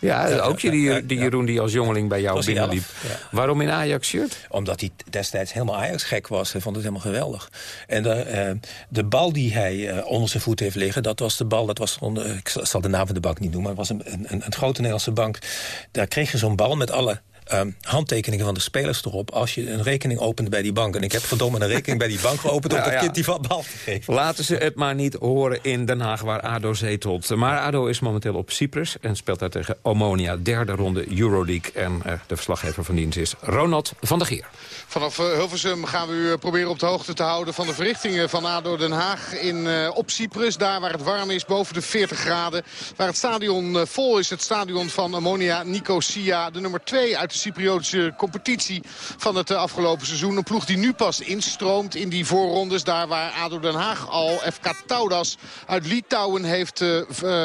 Ja, ook die, die Jeroen die als jongeling bij jou binnenliep. Waarom in Ajax-shirt? Omdat hij destijds helemaal Ajax-gek was. Hij vond het helemaal geweldig. En de, uh, de bal die hij uh, onder zijn voet heeft liggen... dat was de bal, dat was onder, ik zal de naam van de bank niet noemen... maar het was een, een, een grote Nederlandse bank. Daar kreeg je zo'n bal met alle um, handtekeningen van de spelers erop... als je een rekening opent bij die bank. En ik heb verdomme een rekening bij die bank geopend... om [laughs] dat kind die bal te geven. Laten ze het maar niet horen in Den Haag waar ADO zetelt. Maar ADO is momenteel op Cyprus en speelt daar tegen Omonia. Derde ronde Euroleague. En uh, de verslaggever van dienst is Ronald van der Gier. Vanaf uh, Hilversum gaan we u proberen op de hoogte te houden... van de verrichtingen van ADO Den Haag in, uh, op Cyprus. Daar waar het warm is, boven de 40 graden. Waar het stadion vol is, het stadion van Omonia Nicosia. De nummer 2 uit de Cypriotische competitie van het afgelopen seizoen. Een ploeg die nu pas instroomt in die voorrondes. Daar waar ADO Den Haag al FK Taudas uit Litouwen heeft uh,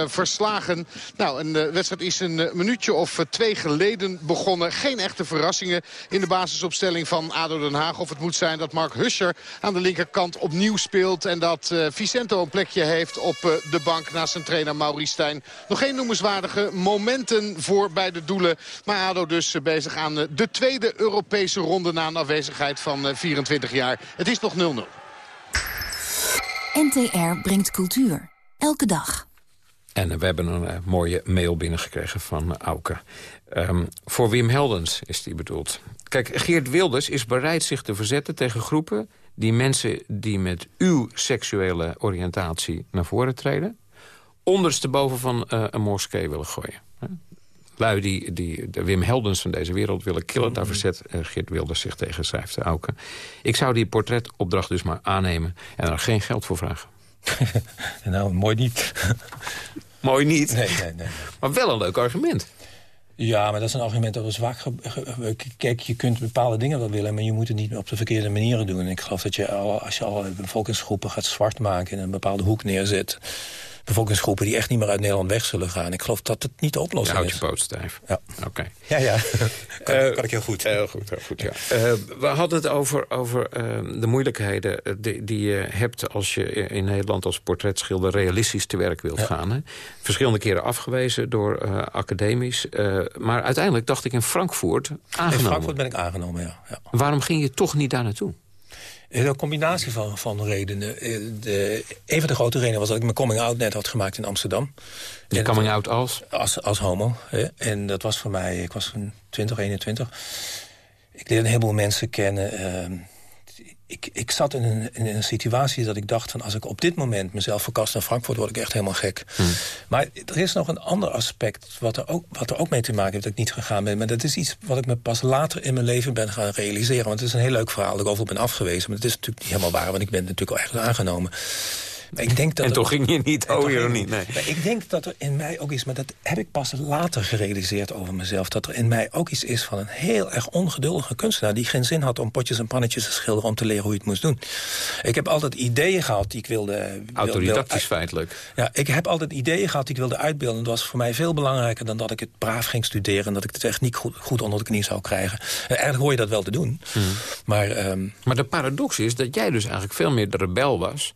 verslagen. Nou, een wedstrijd is een minuutje of twee geleden begonnen. Geen echte verrassingen in de basisopstelling van ADO Den Haag. Of het moet zijn dat Mark Huscher aan de linkerkant opnieuw speelt. En dat Vicento een plekje heeft op de bank naast zijn trainer Maurice Stijn. Nog geen noemenswaardige momenten voor beide doelen. Maar ADO dus bezig aan eh, de tweede Europese ronde na een afwezigheid van 24 eh, jaar. Het is nog 0-0. NTR brengt cultuur. Elke dag. En we hebben een uh, mooie mail binnengekregen van Auke. Um, voor Wim Heldens is die bedoeld. Kijk, Geert Wilders is bereid zich te verzetten tegen groepen... die mensen die met uw seksuele oriëntatie naar voren treden... ondersteboven van uh, een moskee willen gooien lui die, die de Wim Heldens van deze wereld willen killen. Daar verzet uh, Geert Wilders zich tegen, schrijft de. Ik zou die portretopdracht dus maar aannemen en er geen geld voor vragen. [laughs] nou, mooi niet. [laughs] mooi niet? Nee, nee, nee. Maar wel een leuk argument. Ja, maar dat is een argument dat we zwak... Kijk, je kunt bepaalde dingen wel willen... maar je moet het niet op de verkeerde manieren doen. En ik geloof dat je al, als je alle bevolkingsgroepen gaat zwart maken... in een bepaalde hoek neerzet bevolkingsgroepen die echt niet meer uit Nederland weg zullen gaan. Ik geloof dat het niet de oplossing is. je poot stijf. Ja. Oké. Ja, ja. [laughs] kan, uh, kan, ik heel goed. Heel goed, heel goed, ja. Uh, we hadden het over, over uh, de moeilijkheden die, die, je hebt... als je in Nederland als portretschilder realistisch te werk wilt ja. gaan. Hè? Verschillende keren afgewezen door academisch. maar uiteindelijk dacht ik in Frankfurt aangenomen. In Frankfurt ben ik aangenomen, ja. ja. Waarom ging je toch niet daar naartoe? Een combinatie van, van redenen. De, een van de grote redenen was dat ik mijn coming-out net had gemaakt in Amsterdam. Je coming-out als? als? Als homo. Hè? En dat was voor mij, ik was van 20, 21. Ik leerde een heleboel mensen kennen. Uh, ik, ik zat in een, in een situatie dat ik dacht... van als ik op dit moment mezelf verkast naar Frankfurt... word ik echt helemaal gek. Hmm. Maar er is nog een ander aspect wat er, ook, wat er ook mee te maken heeft... dat ik niet gegaan ben. Maar dat is iets wat ik me pas later in mijn leven ben gaan realiseren. Want het is een heel leuk verhaal dat ik overal ben afgewezen. Maar het is natuurlijk niet helemaal waar, want ik ben natuurlijk al echt aangenomen. Ik denk dat en toch ging je niet, oh je niet, nee. Ik denk dat er in mij ook iets, maar dat heb ik pas later gerealiseerd over mezelf... dat er in mij ook iets is van een heel erg ongeduldige kunstenaar... die geen zin had om potjes en pannetjes te schilderen... om te leren hoe je het moest doen. Ik heb altijd ideeën gehad die ik wilde... Autodidactisch feitelijk. Ja, ik heb altijd ideeën gehad die ik wilde uitbeelden. Dat was voor mij veel belangrijker dan dat ik het braaf ging studeren... en dat ik de techniek goed, goed onder de knie zou krijgen. En eigenlijk hoor je dat wel te doen. Hmm. Maar, um... maar de paradox is dat jij dus eigenlijk veel meer de rebel was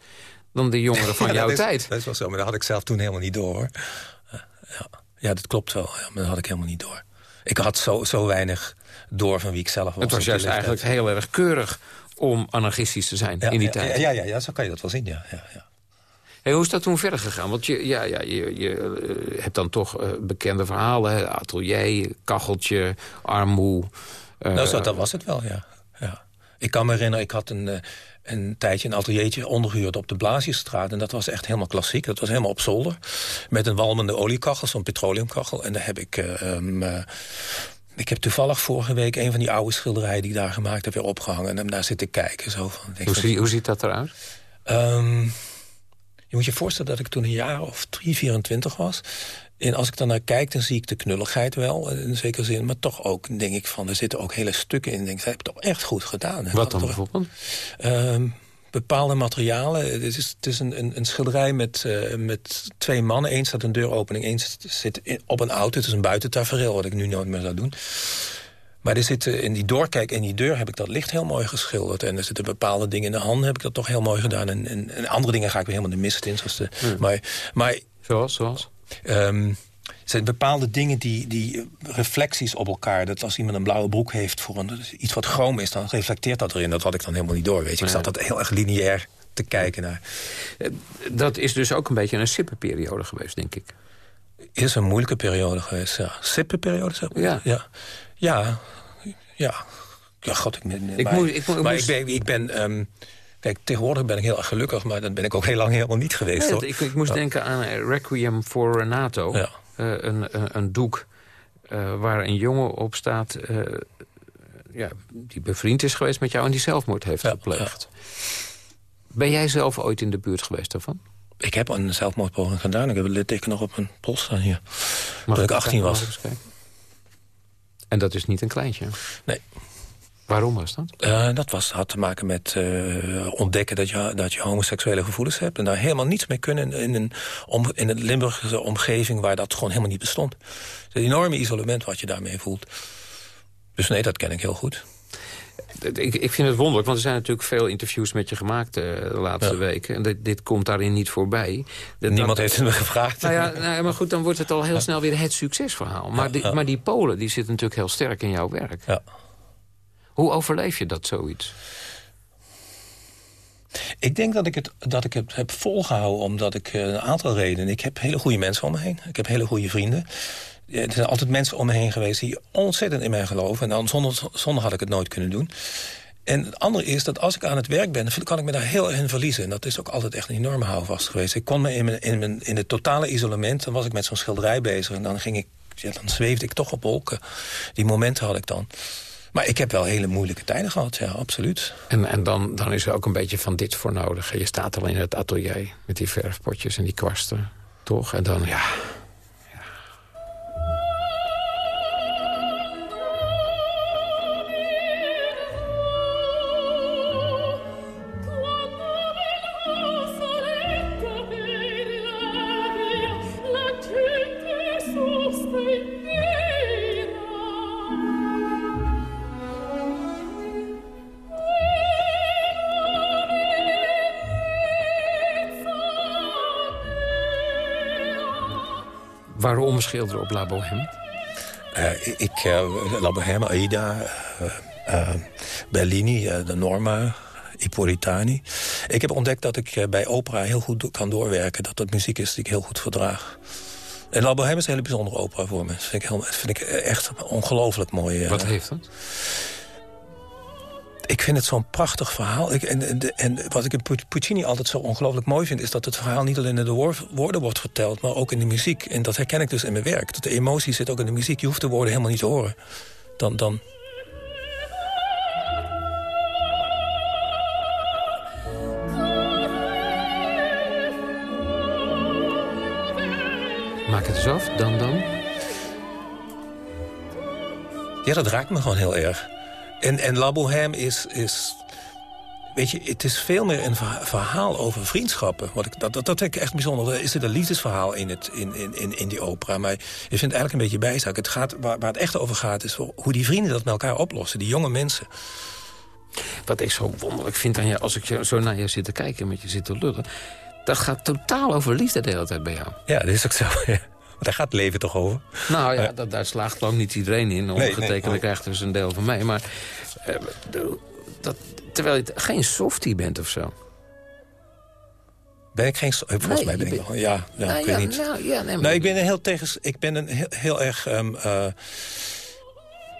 dan de jongeren van [laughs] jouw tijd. Dat is wel zo, maar dat had ik zelf toen helemaal niet door. Hoor. Ja, ja dat klopt wel, ja, maar dat had ik helemaal niet door. Ik had zo, zo weinig door van wie ik zelf was. Het was juist eigenlijk heel erg keurig om anarchistisch te zijn in die tijd. Ja, ja, ja, zo kan je dat wel zien, ja. ja, ja. Hey, hoe is dat toen verder gegaan? Want je, ja, ja, je, je uh, hebt dan toch uh, bekende verhalen. Atelier, kacheltje, armoe. Uh, nou, zo, dat was het wel, ja. ja. Ik kan me herinneren, ik had een, een tijdje een ateliertje ondergehuurd op de Blasiestraat. En dat was echt helemaal klassiek. Dat was helemaal op zolder. Met een walmende oliekachel, zo'n petroleumkachel. En daar heb ik... Um, uh, ik heb toevallig vorige week een van die oude schilderijen... die ik daar gemaakt heb, weer opgehangen. En daar zitten kijken. Zo van, hoe, zie, hoe ziet dat eruit? Um, Je moet je voorstellen dat ik toen een jaar of 3, 24 was. En als ik dan naar kijk, dan zie ik de knulligheid wel, in zekere zin. Maar toch ook, denk ik, van er zitten ook hele stukken in. Denk, ze hebben het toch echt goed gedaan. Hè? Wat dan bijvoorbeeld? Ehm, bepaalde materialen. Het is, het is een, een, een schilderij met, uh, met twee mannen. Eén staat een deuropening, één zit in, op een auto. Het is een buitentafereel, wat ik nu nooit meer zou doen. Maar er zitten in die doorkijk in die deur heb ik dat licht heel mooi geschilderd. En er zitten bepaalde dingen in de handen, heb ik dat toch heel mooi gedaan. En, en, en andere dingen ga ik weer helemaal de mist in. Zoals de, hmm. maar, maar, zoals? zoals? Um, er zijn bepaalde dingen die, die reflecties op elkaar. Dat als iemand een blauwe broek heeft voor een, iets wat chroom is... dan reflecteert dat erin. Dat had ik dan helemaal niet door. Weet je. Ik zat dat heel erg lineair te kijken naar. Eh, dat is dus ook een beetje een sippenperiode geweest, denk ik. Is een moeilijke periode geweest, ja. Sippenperiode, zeg maar. Ja. Ja, ja. ja. ja god, ik, ben, ik, maar, moet, ik, maar ik ben... Ik ben um, Kijk, tegenwoordig ben ik heel erg gelukkig, maar dan ben ik ook heel lang helemaal niet geweest. Nee, ik, ik, moest denken aan Requiem voor Renato. Ja. Uh, een, een, een, doek uh, waar een jongen op staat... Uh, ja, die bevriend is geweest met jou en die zelfmoord heeft ja, gepleegd. Ben jij zelf ooit in de buurt geweest daarvan? Ik heb een zelfmoordpoging gedaan. Ik heb het litteken nog op mijn post staan hier. Mag Toen ik 18 was. En dat is niet een kleintje? Nee. Waarom was dat? Uh, dat was, had te maken met uh, ontdekken dat je, dat je homoseksuele gevoelens hebt... en daar helemaal niets mee kunnen in een, om, in een Limburgse omgeving... waar dat gewoon helemaal niet bestond. Het een enorme isolement wat je daarmee voelt. Dus nee, dat ken ik heel goed. Ik, ik vind het wonderlijk, want er zijn natuurlijk veel interviews met je gemaakt uh, de laatste ja. weken. En dit, dit, komt daarin niet voorbij. Dat, Niemand dat, heeft het me gevraagd. Nou ja, nou, maar goed, dan wordt het al heel snel weer het succesverhaal. Maar, die, maar die Polen, die zitten natuurlijk heel sterk in jouw werk. Ja. Hoe overleef je dat zoiets? Ik denk dat ik het, dat ik het heb volgehouden omdat ik uh, een aantal redenen... Ik heb hele goede mensen om me heen. Ik heb hele goede vrienden. Er zijn altijd mensen om me heen geweest die ontzettend in mij geloven. En dan zonder, zonder had ik het nooit kunnen doen. En het andere is dat als ik aan het werk ben... kan ik me daar heel in verliezen. En dat is ook altijd echt een enorme houvast geweest. Ik kon me in, mijn, in, mijn, in het totale isolement... dan was ik met zo'n schilderij bezig. En dan, ging ik, ja, dan zweefde ik toch op wolken. Die momenten had ik dan. Maar ik heb wel hele moeilijke tijden gehad, ja, absoluut. En, en dan, dan is er ook een beetje van dit voor nodig. Je staat al in het atelier met die verfpotjes en die kwasten, toch? En dan, ja, Waarom schilderen op La Bohème? Uh, ik, uh, La Bohème, Aida, uh, Bellini, de Norma, Ippolitani. Ik heb ontdekt dat ik bij opera heel goed kan doorwerken. Dat dat muziek is die ik heel goed verdraag. En La Bohème is een hele bijzondere opera voor me. Dat vind ik, heel, vind ik echt ongelooflijk mooi. Wat heeft dat? Ik vind het zo'n prachtig verhaal. Ik, en, en, en, wat ik in Puccini altijd zo ongelooflijk mooi vind... is dat het verhaal niet alleen in de woorden wordt verteld... maar ook in de muziek. En dat herken ik dus in mijn werk. Dat de emotie zit ook in de muziek. Je hoeft de woorden helemaal niet te horen. Dan... dan Maak het eens af, dan dan. Ja, dat raakt me gewoon heel erg. En, en La Bohème is, is... Weet je, het is veel meer een verhaal over vriendschappen. Wat ik, dat, dat, dat vind ik echt bijzonder. Er is er een liefdesverhaal in, het, in, in, in die opera. Maar je vindt het eigenlijk een beetje bijzaak. Het gaat, waar, waar het echt over gaat is hoe die vrienden dat met elkaar oplossen. Die jonge mensen. Wat ik zo wonderlijk vind aan je, als ik zo naar je zit te kijken... met je zit te lullen... dat gaat totaal over liefde de hele tijd bij jou. Ja, dat is ook zo, [laughs] [laughs] daar gaat het leven toch over? Nou ja, dat, daar slaagt lang niet iedereen in. Ongetekende nee, nee. krijgt dus een deel van mij. Maar uh, dat, terwijl je geen softie bent of zo. Ben ik geen... Volgens nee, mij ben ik wel. Ja, ja nou, ik weet ja, niet. Nou, ja, nee, nou, ik ben een heel tegen... Ik ben een heel, heel erg... Um, uh,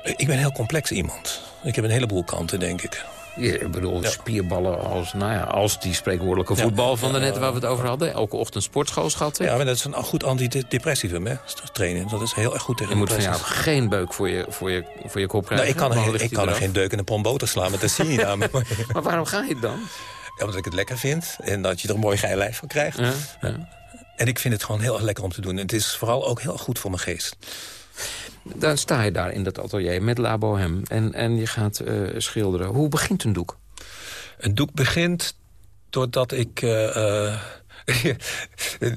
ik ben een heel complex iemand. Ik heb een heleboel kanten, denk ik. Ik bedoel, ja. spierballen als, nou ja, als die spreekwoordelijke voetbal van de net waar we het over hadden. Elke ochtend sportschool schatten. Ja, maar dat is een goed antidepressivum, hè? Trainen. Dat is heel erg goed tegen Je moet van jou geen beuk voor je, voor je, voor je kop krijgen. Nou, ik kan, er, ik kan er geen deuk in de pomboter slaan, maar dat zie je niet aan me. [laughs] maar waarom ga je dan? omdat ik het lekker vind. En dat je er een mooi geil lijf van krijgt. Ja, En ik vind het gewoon heel erg lekker om te doen. En het is vooral ook heel goed voor mijn geest. Dan sta je daar in dat atelier met La Bohème en, en je gaat uh, schilderen. Hoe begint een doek? Een doek begint doordat ik... [laughs] Uh,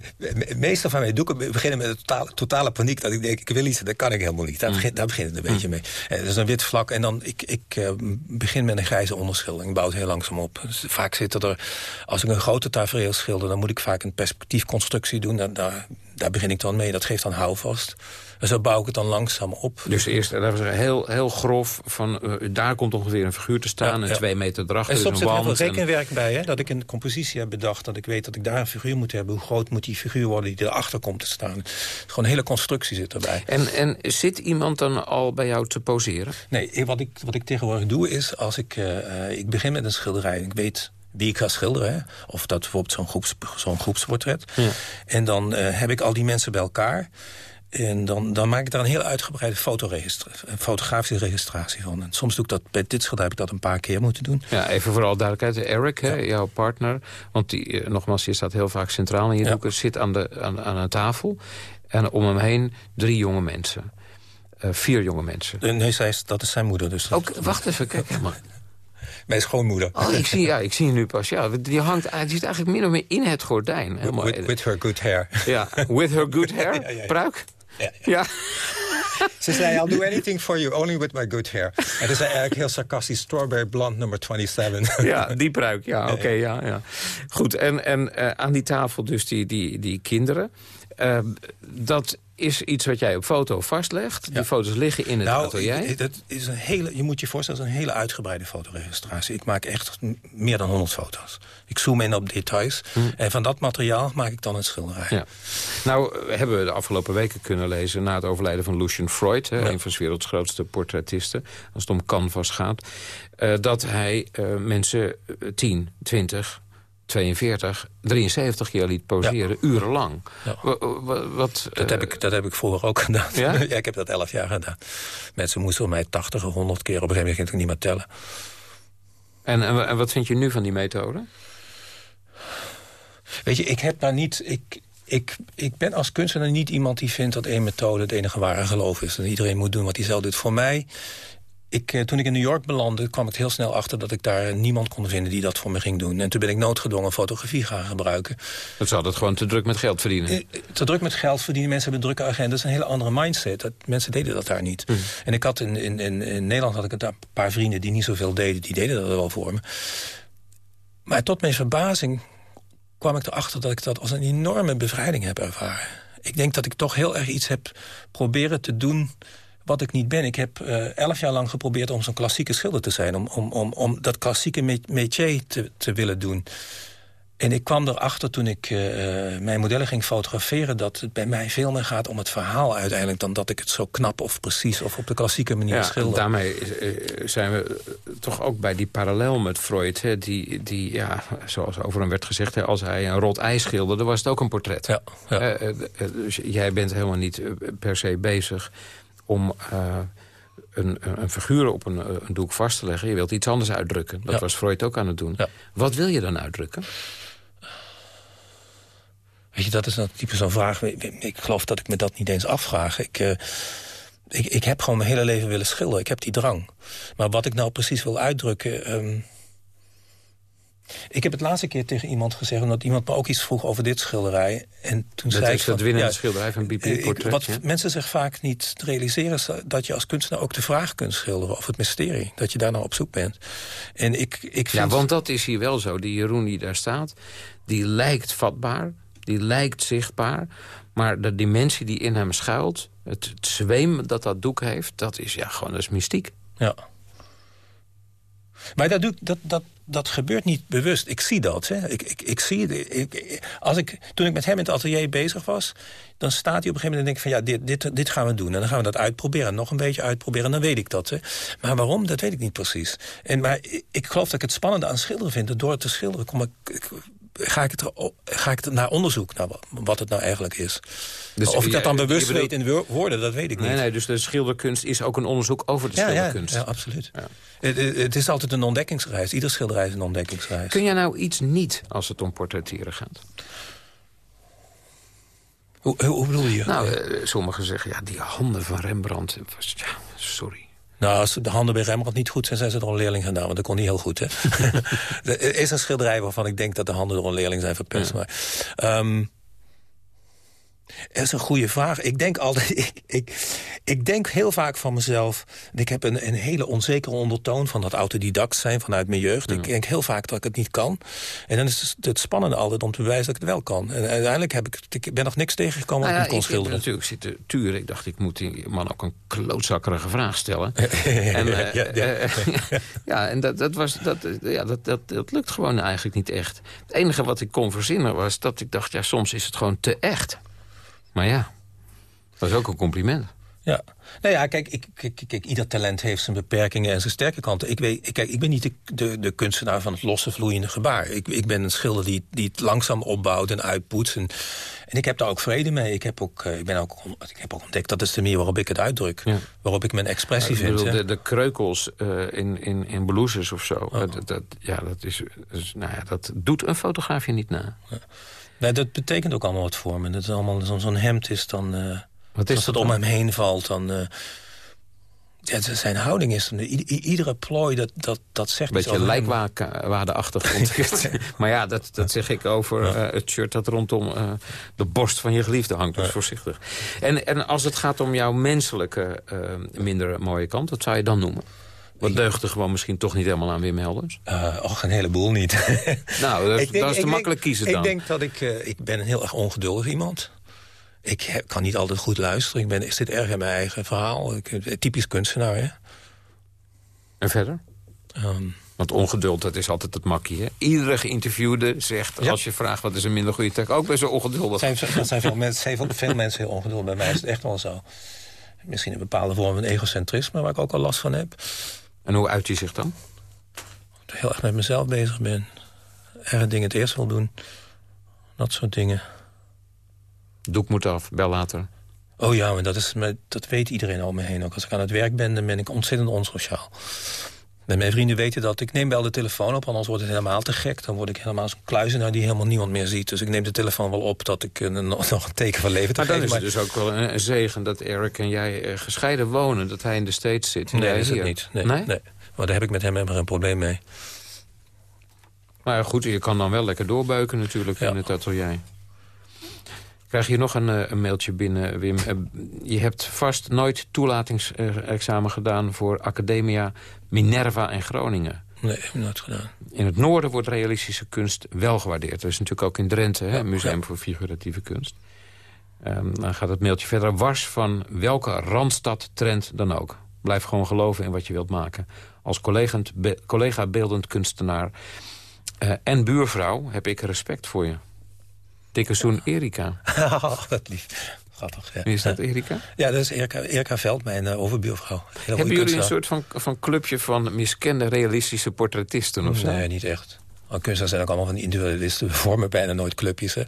meestal van mijn doeken beginnen met een totale, totale, paniek. Dat ik denk, ik wil iets, dat kan ik helemaal niet. Daar, mm. begint, daar begint het een mm. beetje mee. Het is een wit vlak en dan, ik, ik uh, begin met een grijze onderschildering. Ik bouw het heel langzaam op. Dus vaak zitten er, als ik een grote tafereel schilder... dan moet ik vaak een perspectiefconstructie doen. Daar, daar, daar begin ik dan mee. Dat geeft dan houvast. En zo bouw ik het dan langzaam op. Dus eerst we zeggen, heel, heel grof, van, uh, daar komt ongeveer een figuur te staan... en twee meter erachter en soms zit er veel rekenwerk bij, hè? dat ik een compositie heb bedacht... dat ik weet dat ik daar een figuur moet hebben. Hoe groot moet die figuur worden die erachter komt te staan? Gewoon een hele constructie zit erbij. En, en zit iemand dan al bij jou te poseren? Nee, wat ik, wat ik tegenwoordig doe is, als ik, uh, ik begin met een schilderij... ik weet wie ik ga schilderen. Of dat bijvoorbeeld zo'n groeps, zo'n groepsportret. Ja. En dan uh, heb ik al die mensen bij elkaar... En dan, dan maak ik daar een heel uitgebreide fotografische registratie van. En soms doe ik dat, bij dit schilderij heb ik dat een paar keer moeten doen. Ja, even vooral duidelijkheid. Eric, hè, jouw partner, want die, eh, nogmaals, je staat heel vaak centraal in je ja. doeken... zit aan, de, aan, aan een tafel en om hem heen drie jonge mensen. Uh, vier jonge mensen. Nee, zij is, dat is zijn moeder. Dus Ook, wacht even, kijk. Maar... [laughs] Mijn schoonmoeder. Oh, ik zie, ja, ik zie nu pas. Ja, die, hangt, die zit eigenlijk min of meer in het gordijn. Helemaal. With, with her good hair. Ja, with her good [laughs] hair. ja, ja, Pruik? Ja. ja. Ze zei, I'll do anything for you, only with my good hair. En toen zei eigenlijk heel sarcastisch, strawberry blonde number 27. Ja, die pruik, ja, oké, ja, ja. Goed, en, en uh, aan die tafel dus die, die, die kinderen. Uh, dat is iets wat jij op foto vastlegt. Die foto's liggen in het nou, atelier. Dat is een hele, je moet je voorstellen, dat is een hele uitgebreide fotoregistratie. Ik maak echt meer dan 100 foto's. Ik zoom in op details. Hm. En van dat materiaal maak ik dan een schilderij. Ja. Nou hebben we de afgelopen weken kunnen lezen... na het overlijden van Lucian Freud... Hè, een van de werelds grootste portretisten... als het om canvas gaat... Uh, dat hij uh, mensen 10, 20, 42, 73 keer liet poseren, urenlang. Wat, dat, heb ik, dat heb ik vroeger ook gedaan. Ja? [laughs] ja? ik heb dat 11 jaar gedaan. Mensen moesten mij 80 of 100 keer. Op een gegeven moment ging ik niet meer tellen. En, en, en, wat vind je nu van die methode? Weet je, ik heb daar niet... Ik, ik, ik ben als kunstenaar niet iemand die vindt dat één methode het enige ware geloof is. En iedereen moet doen wat hij zelf doet. Voor mij ik, eh, toen ik in New York belandde, kwam ik heel snel achter... dat ik daar niemand kon vinden die dat voor me ging doen. En toen ben ik noodgedwongen fotografie gaan gebruiken. Dat zou dat gewoon te druk met geld verdienen? Eh, te druk met geld verdienen. Mensen hebben drukke agenda. Dat is een hele andere mindset. Dat, mensen deden dat daar niet. Hmm. En ik had in, in, in, in, Nederland had ik een paar vrienden die niet zoveel deden. Die deden dat wel voor me. Maar tot mijn verbazing kwam ik erachter dat ik dat als een enorme bevrijding heb ervaren. Ik denk dat ik toch heel erg iets heb proberen te doen wat ik niet ben. Ik heb uh, elf jaar lang geprobeerd om zo'n klassieke schilder te zijn. Om, om, om, om dat klassieke métier te, te willen doen. En ik kwam erachter toen ik uh, mijn modellen ging fotograferen... dat het bij mij veel meer gaat om het verhaal uiteindelijk... dan dat ik het zo knap of precies of op de klassieke manier ja, schilder. daarmee zijn we toch ook bij die parallel met Freud... Hè, die, die ja, zoals over hem werd gezegd... Hè, als hij een rot ijs schilderde, was het ook een portret. Ja, ja. dus jij bent helemaal niet per se bezig om uh, een, een, figuur op een, een, doek vast te leggen. Je wilt iets anders uitdrukken. Dat was Freud ook aan het doen. Wat wil je dan uitdrukken? Weet je, dat is nou type zo'n vraag. Ik geloof dat ik me dat niet eens afvraag. Ik, uh, ik, ik heb gewoon mijn hele leven willen schilderen. Ik heb die drang. Maar wat ik nou precies wil uitdrukken... Um, ik heb het laatste keer tegen iemand gezegd... omdat iemand me ook iets vroeg over dit schilderij. En toen dat zei is het winnende schilderij van BP eh, Wat mensen zich vaak niet realiseren... is dat je als kunstenaar ook de vraag kunt schilderen... of het mysterie, dat je daar nou op zoek bent. En ik, ik vind... Ja, want dat is hier wel zo. Die Jeroen die daar staat, die lijkt vatbaar, die lijkt zichtbaar... maar de dimensie die in hem schuilt, het, het zweem dat dat doek heeft... dat is ja, gewoon dat is mystiek. Ja. Maar dat, doe, dat, dat, dat gebeurt niet bewust. Ik zie dat. Hè. Ik, ik, ik zie het. Ik, als ik, toen ik met hem in het atelier bezig was... dan staat hij op een gegeven moment en denk ik van... ja, dit, dit, dit gaan we doen. En dan gaan we dat uitproberen. Nog een beetje uitproberen. En dan weet ik dat. Hè. Maar waarom, dat weet ik niet precies. En, maar ik geloof dat ik het spannende aan schilderen vind. Door het te schilderen kom ik, ga ik, het, ga ik het naar onderzoek, naar wat het nou eigenlijk is. Dus of ik dat dan bewust bedoelt- weet in woorden, dat weet ik niet. Nee, nee, dus de schilderkunst is ook een onderzoek over de ja, ja, schilderkunst. ja, absoluut. Het, het- het is altijd een ontdekkingsreis. Ieder schilderij is een ontdekkingsreis. Kun jij nou iets niet als het om portretteren gaat? Hoe, hoe bedoel je? Nou, eh, sommigen zeggen, ja, die handen van Rembrandt... Was, ja, sorry. Nou, als de handen bij Rembrandt niet goed zijn, zijn ze door een leerling gedaan. Want dat kon niet heel goed, hè? [laughs] [laughs] er is een schilderij waarvan ik denk dat de handen door een leerling zijn verpest. Maar, ehm, dat is een goede vraag. Ik denk altijd... [laughs] Ik, ik, ik denk heel vaak van mezelf... Ik heb een, een hele onzekere ondertoon van dat autodidact zijn vanuit mijn jeugd. Ik denk heel vaak dat ik het niet kan. En dan is het, het spannende altijd om te bewijzen dat ik het wel kan. En uiteindelijk heb ik... Ik ben nog niks tegengekomen wat ja, ik kon ik heb schilderen. natuurlijk zitten turen. Ik dacht, ik moet die man ook een klootzakkerige vraag stellen. [laughs] ja, eh, ja. eh, [laughs] ja, en dat, dat, was, dat, eh, ja, dat, dat, dat lukt gewoon eigenlijk niet echt. Het enige wat ik kon verzinnen was dat ik dacht... ja, soms is het gewoon te echt. Maar ja, dat is ook een compliment. Ja. Nou ja, kijk, ik, kijk, kijk, ieder talent heeft zijn beperkingen en zijn sterke kanten. Ik, weet, ik, kijk, ik ben niet de, de, de kunstenaar van het losse vloeiende gebaar. Ik, ik ben een schilder die, die het langzaam opbouwt en uitpoetst. En, en ik heb daar ook vrede mee. Ik heb ook, eh, ik ben ook, ik heb ook ontdekt, dat is de manier waarop ik het uitdruk. Waarop ik mijn expressie Ik vind. bedoel, de, de kreukels eh, in, in, in blouses of zo. Dat, dat, ja, dat, is, dus, nou ja, dat doet een fotograaf je niet na. Nee, dat betekent ook allemaal wat voor me. Dat is allemaal zo'n hemd is dan... eh Wat is als dat het om hem heen valt, dan... eh, ja, zijn houding is... iedere plooi, dat, dat, dat zegt Een iets beetje over hem. lijkwaardeachtig ontwikkeld. [laughs] [laughs] maar ja, dat, dat zeg ik over eh, het shirt dat rondom de borst van je geliefde hangt. Dus voorzichtig. En, en als het gaat om jouw menselijke eh, minder mooie kant, wat zou je dan noemen? Wat deugt er gewoon misschien toch niet helemaal aan Wim Helders? Eh, och, een heleboel niet. [laughs] Nou, dat, Ik denk- dat is te ik makkelijk denk- kiezen ik dan. denk dat ik... eh, ik ben een heel erg ongeduldig iemand. Ik heb- kan niet altijd goed luisteren. Ik, ben, ik zit erg in mijn eigen verhaal. Ik, eh, typisch kunstenaar, hè. En verder? Ehm, Want ongeduld, dat is altijd het makkie. Hè? Iedere geïnterviewde zegt, als je vraagt wat is een minder goede tech... ook best wel ongeduldig. zijn, dat zijn veel, [laughs] mensen, zijn veel, veel mensen heel ongeduldig. Bij mij is het echt wel zo. Misschien een bepaalde vorm van egocentrisme... waar ik ook al last van heb. En hoe uit die zich dan? Dat ik heel erg met mezelf bezig ben. Erg dingen het eerst wil doen. Dat soort dingen. Doek moet af, bel later. Oh ja, maar dat, is, dat weet iedereen om me heen. Ook als ik aan het werk ben, dan ben ik ontzettend onsociaal. En mijn vrienden weten dat. Ik neem wel de telefoon op, anders wordt het helemaal te gek. Dan word ik helemaal zo'n kluizenaar die helemaal niemand meer ziet. Dus ik neem de telefoon wel op dat ik eh, nog, een teken van leven te Maar dan geven. is het dus ook wel een, een zegen dat Eric en jij eh, gescheiden wonen. Dat hij in de States zit. Nee, dat is het niet. Nee, Nee? nee? Maar daar heb ik met hem helemaal geen probleem mee. Maar goed, je kan dan wel lekker doorbeuken natuurlijk in het atelier. Krijg je nog een, eh, een mailtje binnen, Wim. Eh, Je hebt vast nooit toelatingsexamen gedaan... voor Academia Minerva in Groningen. Nee, heb ik nooit gedaan. In het noorden wordt realistische kunst wel gewaardeerd. Er is natuurlijk ook in Drenthe hè, een museum voor figuratieve kunst. Ehm, dan gaat het mailtje verder. Wars van welke Randstad-trend dan ook. Blijf gewoon geloven in wat je wilt maken. Als collega beeldend kunstenaar eh, en buurvrouw heb ik respect voor je. Dikke zoen Erika. [laughs] dat lief. Grappig, ja. Wie is dat, Erika? Ja, dat is Erika, Erika Veld, mijn eh, overbuurvrouw. Hele Hebben jullie een soort van, van clubje van miskende realistische portretisten of zo? Nee, niet echt. Al kunstenaars zijn ook allemaal van individualisten. We vormen bijna nooit clubjes, hè.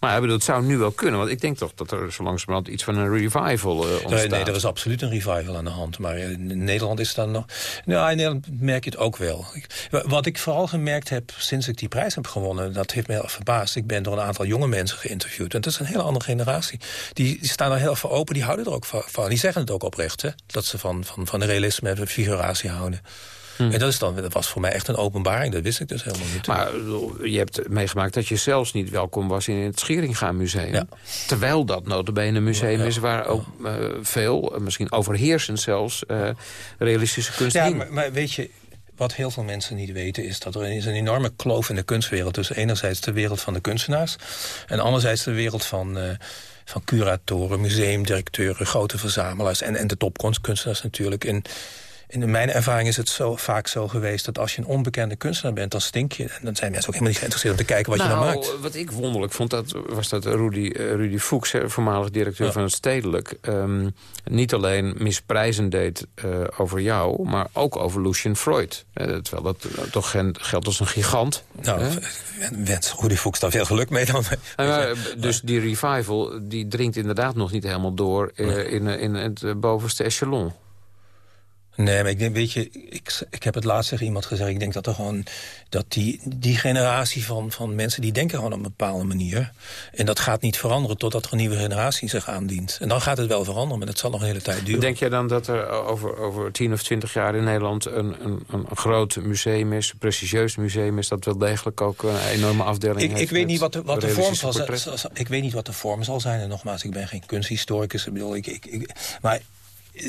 Maar ik bedoel, het zou nu wel kunnen. Want ik denk toch dat er zo langzamerhand iets van een revival eh ontstaat. Nee, nee, er is absoluut een revival aan de hand. Maar in Nederland is dan nog... Nou, in Nederland merk je het ook wel. Wat ik vooral gemerkt heb sinds ik die prijs heb gewonnen... dat heeft me heel verbaasd. Ik ben door een aantal jonge mensen geïnterviewd. En dat is een hele andere generatie. Die, staan er heel voor open, die houden er ook van-. Die zeggen het ook oprecht, hè. Dat ze van, van, van realisme en figuratie houden. En dat, is dan, dat was voor mij echt een openbaring. Dat wist ik dus helemaal niet. Maar je hebt meegemaakt dat je zelfs niet welkom was in het Scheringa Museum. Terwijl dat notabene een museum is waar ook eh, veel, eh, misschien overheersend zelfs, eh, realistische kunst Ja, maar, maar weet je, wat heel veel mensen niet weten... is dat er is een enorme kloof in de kunstwereld... tussen enerzijds de wereld van de kunstenaars... en anderzijds de wereld van, van curatoren, museumdirecteuren... grote verzamelaars en, en de topkunstenaars natuurlijk. En, in mijn ervaring is het zo, vaak zo geweest... dat als je een onbekende kunstenaar bent, dan stink je. En dan zijn mensen ook helemaal niet geïnteresseerd om te kijken wat je dan nou, maakt. Wat ik wonderlijk vond, dat was dat Rudy, uh, Rudy Fuchs... voormalig directeur van het Stedelijk... Um, niet alleen misprijzen deed uh, over jou, maar ook over Lucien Freud. Uh, terwijl dat toch geldt als een gigant. Nou, wens Rudy Fuchs daar veel geluk mee dan. Dus die revival die dringt inderdaad nog niet helemaal door... in, in het bovenste echelon. Nee, maar ik denk, weet je, ik, ik heb het laatst tegen iemand gezegd... ik denk dat er gewoon, dat die, die generatie van, van mensen... die denken gewoon op een bepaalde manier. En dat gaat niet veranderen totdat er een nieuwe generatie zich aandient. En dan gaat het wel veranderen, maar dat zal nog een hele tijd duren. Denk jij dan dat er over, over tien of twintig jaar in Nederland... een, een, een groot museum is, een prestigieus museum is... dat wel degelijk ook een enorme afdeling ik, heeft ik weet niet wat de, wat de vorm zal zijn. Ik weet niet wat de vorm zal zijn. En nogmaals, ik ben geen kunsthistoricus. Ik bedoel, ik, ik, ik maar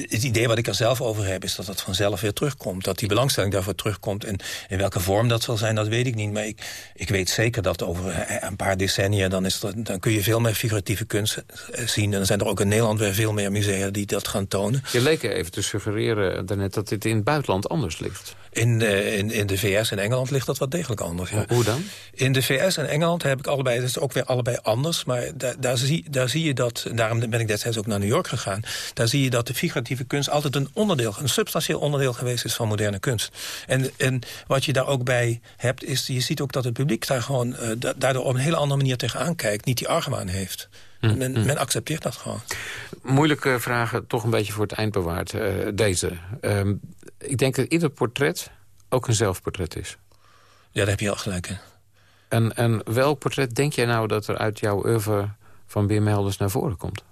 het idee wat ik er zelf over heb is dat het vanzelf weer terugkomt. Dat die belangstelling daarvoor terugkomt. En in welke vorm dat zal zijn, dat weet ik niet. Maar ik, weet zeker dat over een paar decennia... Dan, is dat, dan kun je veel meer figuratieve kunst eh, zien. En dan zijn er ook in Nederland weer veel meer musea die dat gaan tonen. Je leek even te suggereren daarnet dat dit in het buitenland anders ligt. In, uh, in, in de VS en Engeland ligt dat wat degelijk anders. Ja. Hoe dan? In de VS en Engeland heb ik allebei, dat is ook weer allebei anders. Maar daar, daar, zie, daar zie je dat, daarom ben ik destijds ook naar New York gegaan... daar zie je dat de figuratieve kunst altijd een onderdeel, een substantieel onderdeel geweest is van moderne kunst. En, en wat je daar ook bij hebt, is je ziet ook dat het publiek daar gewoon uh, daardoor op een hele andere manier tegenaan kijkt. Niet die argwaan heeft. Hm, Men, hm. men, accepteert dat gewoon. Moeilijke vragen, toch een beetje voor het eind bewaard. Uh, deze. Uh, ik denk dat ieder portret ook een zelfportret is. Ja, daar heb je al gelijk in. En, en welk portret denk jij nou dat er uit jouw oeuvre van Wim Helders naar voren komt?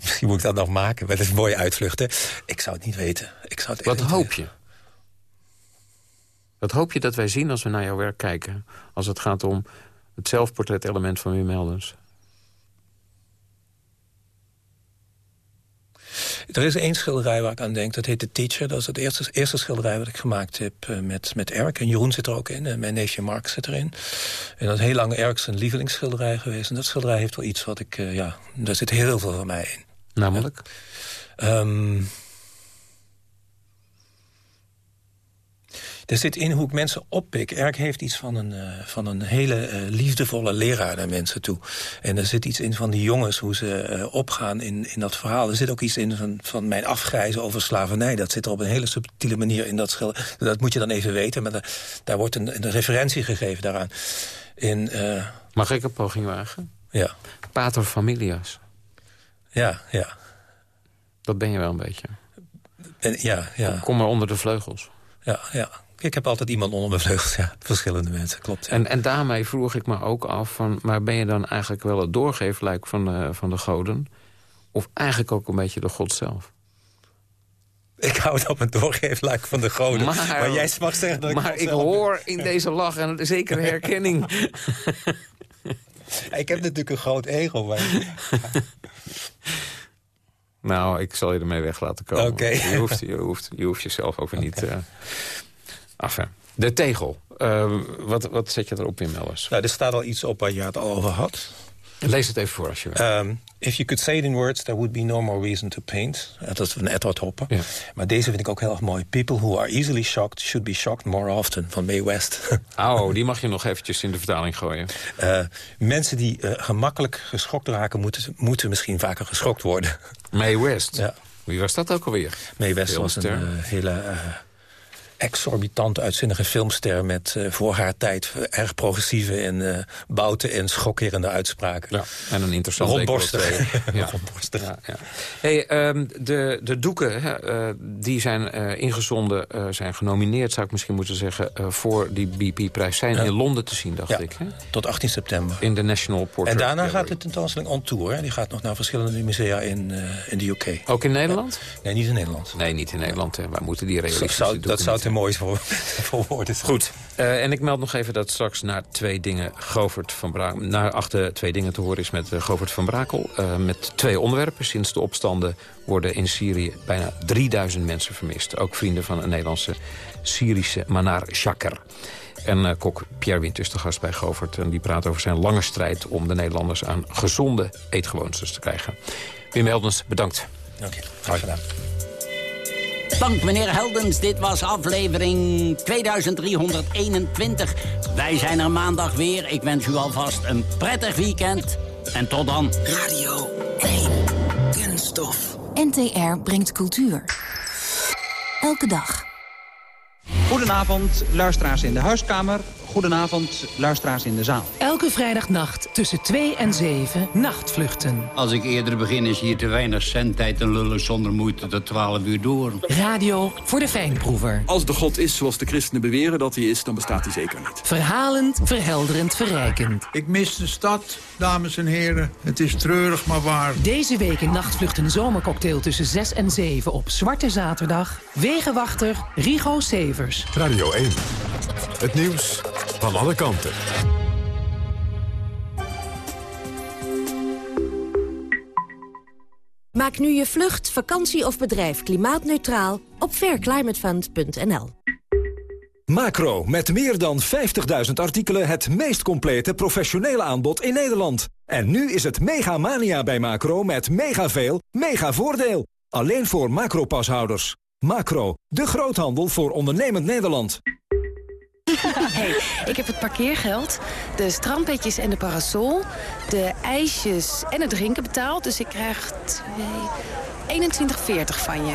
Misschien moet ik dat nog maken. Dat is een mooie uitvlucht, hè? Ik zou het niet weten. Ik zou het Wat hoop je? Wat hoop je dat wij zien als we naar jouw werk kijken? Als het gaat om het zelfportret-element van Wim Helders? Er is één schilderij waar ik aan denk, dat heet The Teacher. Dat is het eerste, eerste schilderij wat ik gemaakt heb uh, met, met Erk. En Jeroen zit er ook in, en mijn neefje Mark zit erin. En dat is heel lang Erk zijn lievelingsschilderij geweest. En dat schilderij heeft wel iets wat ik, uh, ja, daar zit heel veel van mij in. Namelijk? Ja. Um, er zit in hoe ik mensen oppik. Erk heeft iets van een, uh, van een hele uh, liefdevolle leraar naar mensen toe. En er zit iets in van die jongens, hoe ze uh, opgaan in, in dat verhaal. Er zit ook iets in van, van mijn afgrijzen over slavernij. Dat zit er op een hele subtiele manier in dat schil. Dat moet je dan even weten, maar daar, daar wordt een, een, referentie gegeven daaraan. In, Mag ik een poging wagen? Ja. Pater familias. Ja, ja. Dat ben je wel een beetje. En, ja, ja. Kom maar onder de vleugels. Ja, ja. Ik heb altijd iemand onder mijn vleugels, ja. Verschillende mensen, klopt. Ja. En, en daarmee vroeg ik me ook af van... maar ben je dan eigenlijk wel het doorgeefluik van de, van de goden? Of eigenlijk ook een beetje de god zelf? Ik hou het op een doorgeefluik van de goden. Maar, maar jij mag zeggen dat ik Maar ik hoor in deze lach een zekere herkenning. [laughs] [laughs] ik heb natuurlijk een groot ego, maar... Nou, ik zal je ermee weg laten komen. Okay. Je, hoeft, je, hoeft, je hoeft jezelf over okay. niet... Uh... Enfin, de tegel. Uh, wat, wat zet je erop in, Mellers? Nou, er staat al iets op waar je het al over had. Lees het even voor als je wil. Um, if you could say it in words, there would be no more reason to paint. Dat is van Edward Hopper. Ja. Maar deze vind ik ook heel erg mooi. People who are easily shocked should be shocked more often. Van Mae West. [laughs] Oh, die mag je nog eventjes in de vertaling gooien. Uh, mensen die uh, gemakkelijk geschokt raken... Moeten, moeten misschien vaker geschokt worden. Mae West? Ja. Wie was dat ook alweer? Mae West was een uh, hele exorbitant uitzinnige filmster... met uh, voor haar tijd erg progressieve en uh, bouten en schokkerende uitspraken. Ja, en een interessante Rondborstig. [laughs] ja. Rondborstig. Ja, ja. Hey, um, de, de doeken hè, uh, die zijn ingezonden, zijn genomineerd... zou ik misschien moeten zeggen, voor die BP-prijs... zijn in Londen te zien, dacht ik. Hè? tot 18 september. In de National Portrait En daarna Gallery. gaat de tentoonstelling on tour. Hè? Die gaat nog naar verschillende musea in, in de UK. Ook in Nederland? Nee, niet in Nederland. Nee, niet in Nederland. Hè. Wij moeten die realistische dat zou, dat zou mooi voor, [laughs] voor woorden zijn. Goed. Uh, en ik meld nog even dat straks na twee dingen Govert van Brakel... naar achter twee dingen te horen is met uh, Govert van Brakel. Uh, met twee onderwerpen. Sinds de opstanden worden in Syrië bijna 3000 mensen vermist. Ook vrienden van een Nederlandse Syrische Manar Shaker. En uh, kok Pierre Wint is de gast bij Govert. En die praat over zijn lange strijd om de Nederlanders aan gezonde eetgewoontes te krijgen. Wim Heldens, bedankt. Dank je. Graag gedaan. Dank meneer Heldens, dit was aflevering 2321. Wij zijn er maandag weer. Ik wens u alvast een prettig weekend. En tot dan. Radio 1. Kunststof. NTR brengt cultuur. Elke dag. Goedenavond, luisteraars in de huiskamer. Goedenavond, luisteraars in de zaal. Elke vrijdagnacht tussen 2 en 7 nachtvluchten. Als ik eerder begin is hier te weinig zendtijd... en lullen zonder moeite tot 12 uur door. Radio voor de fijnproever. Als de God is zoals de christenen beweren dat hij is... dan bestaat hij zeker niet. Verhalend, verhelderend, verrijkend. Ik mis de stad, dames en heren. Het is treurig, maar waar. Deze week in Nachtvluchten zomercocktail tussen 6 en 7 op Zwarte Zaterdag. Wegenwachter Rigo Severs. Radio 1. Het nieuws van alle kanten. Maak nu je vlucht, vakantie of bedrijf klimaatneutraal op fairclimatefund.nl. Macro, met meer dan 50.000 artikelen het meest complete professionele aanbod in Nederland. En nu is het mega mania bij Macro met mega veel, mega voordeel. Alleen voor Macro-pashouders. Macro, de groothandel voor ondernemend Nederland. [laughs] Hey, ik heb het parkeergeld, de strandpetjes en de parasol, de ijsjes en het drinken betaald. Dus ik krijg 21,40 van je.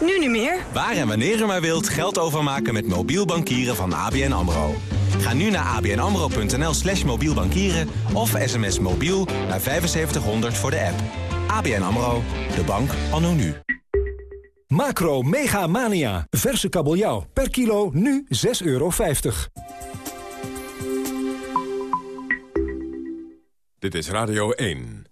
Nu niet meer. Waar en wanneer u maar wilt geld overmaken met mobiel bankieren van ABN AMRO. Ga nu naar abnamro.nl slash mobiel bankieren of sms mobiel naar 7500 voor de app. ABN AMRO, de bank anno nu. Macro Mega Mania. Verse kabeljauw. Per kilo nu 6,50 euro. Dit is Radio 1.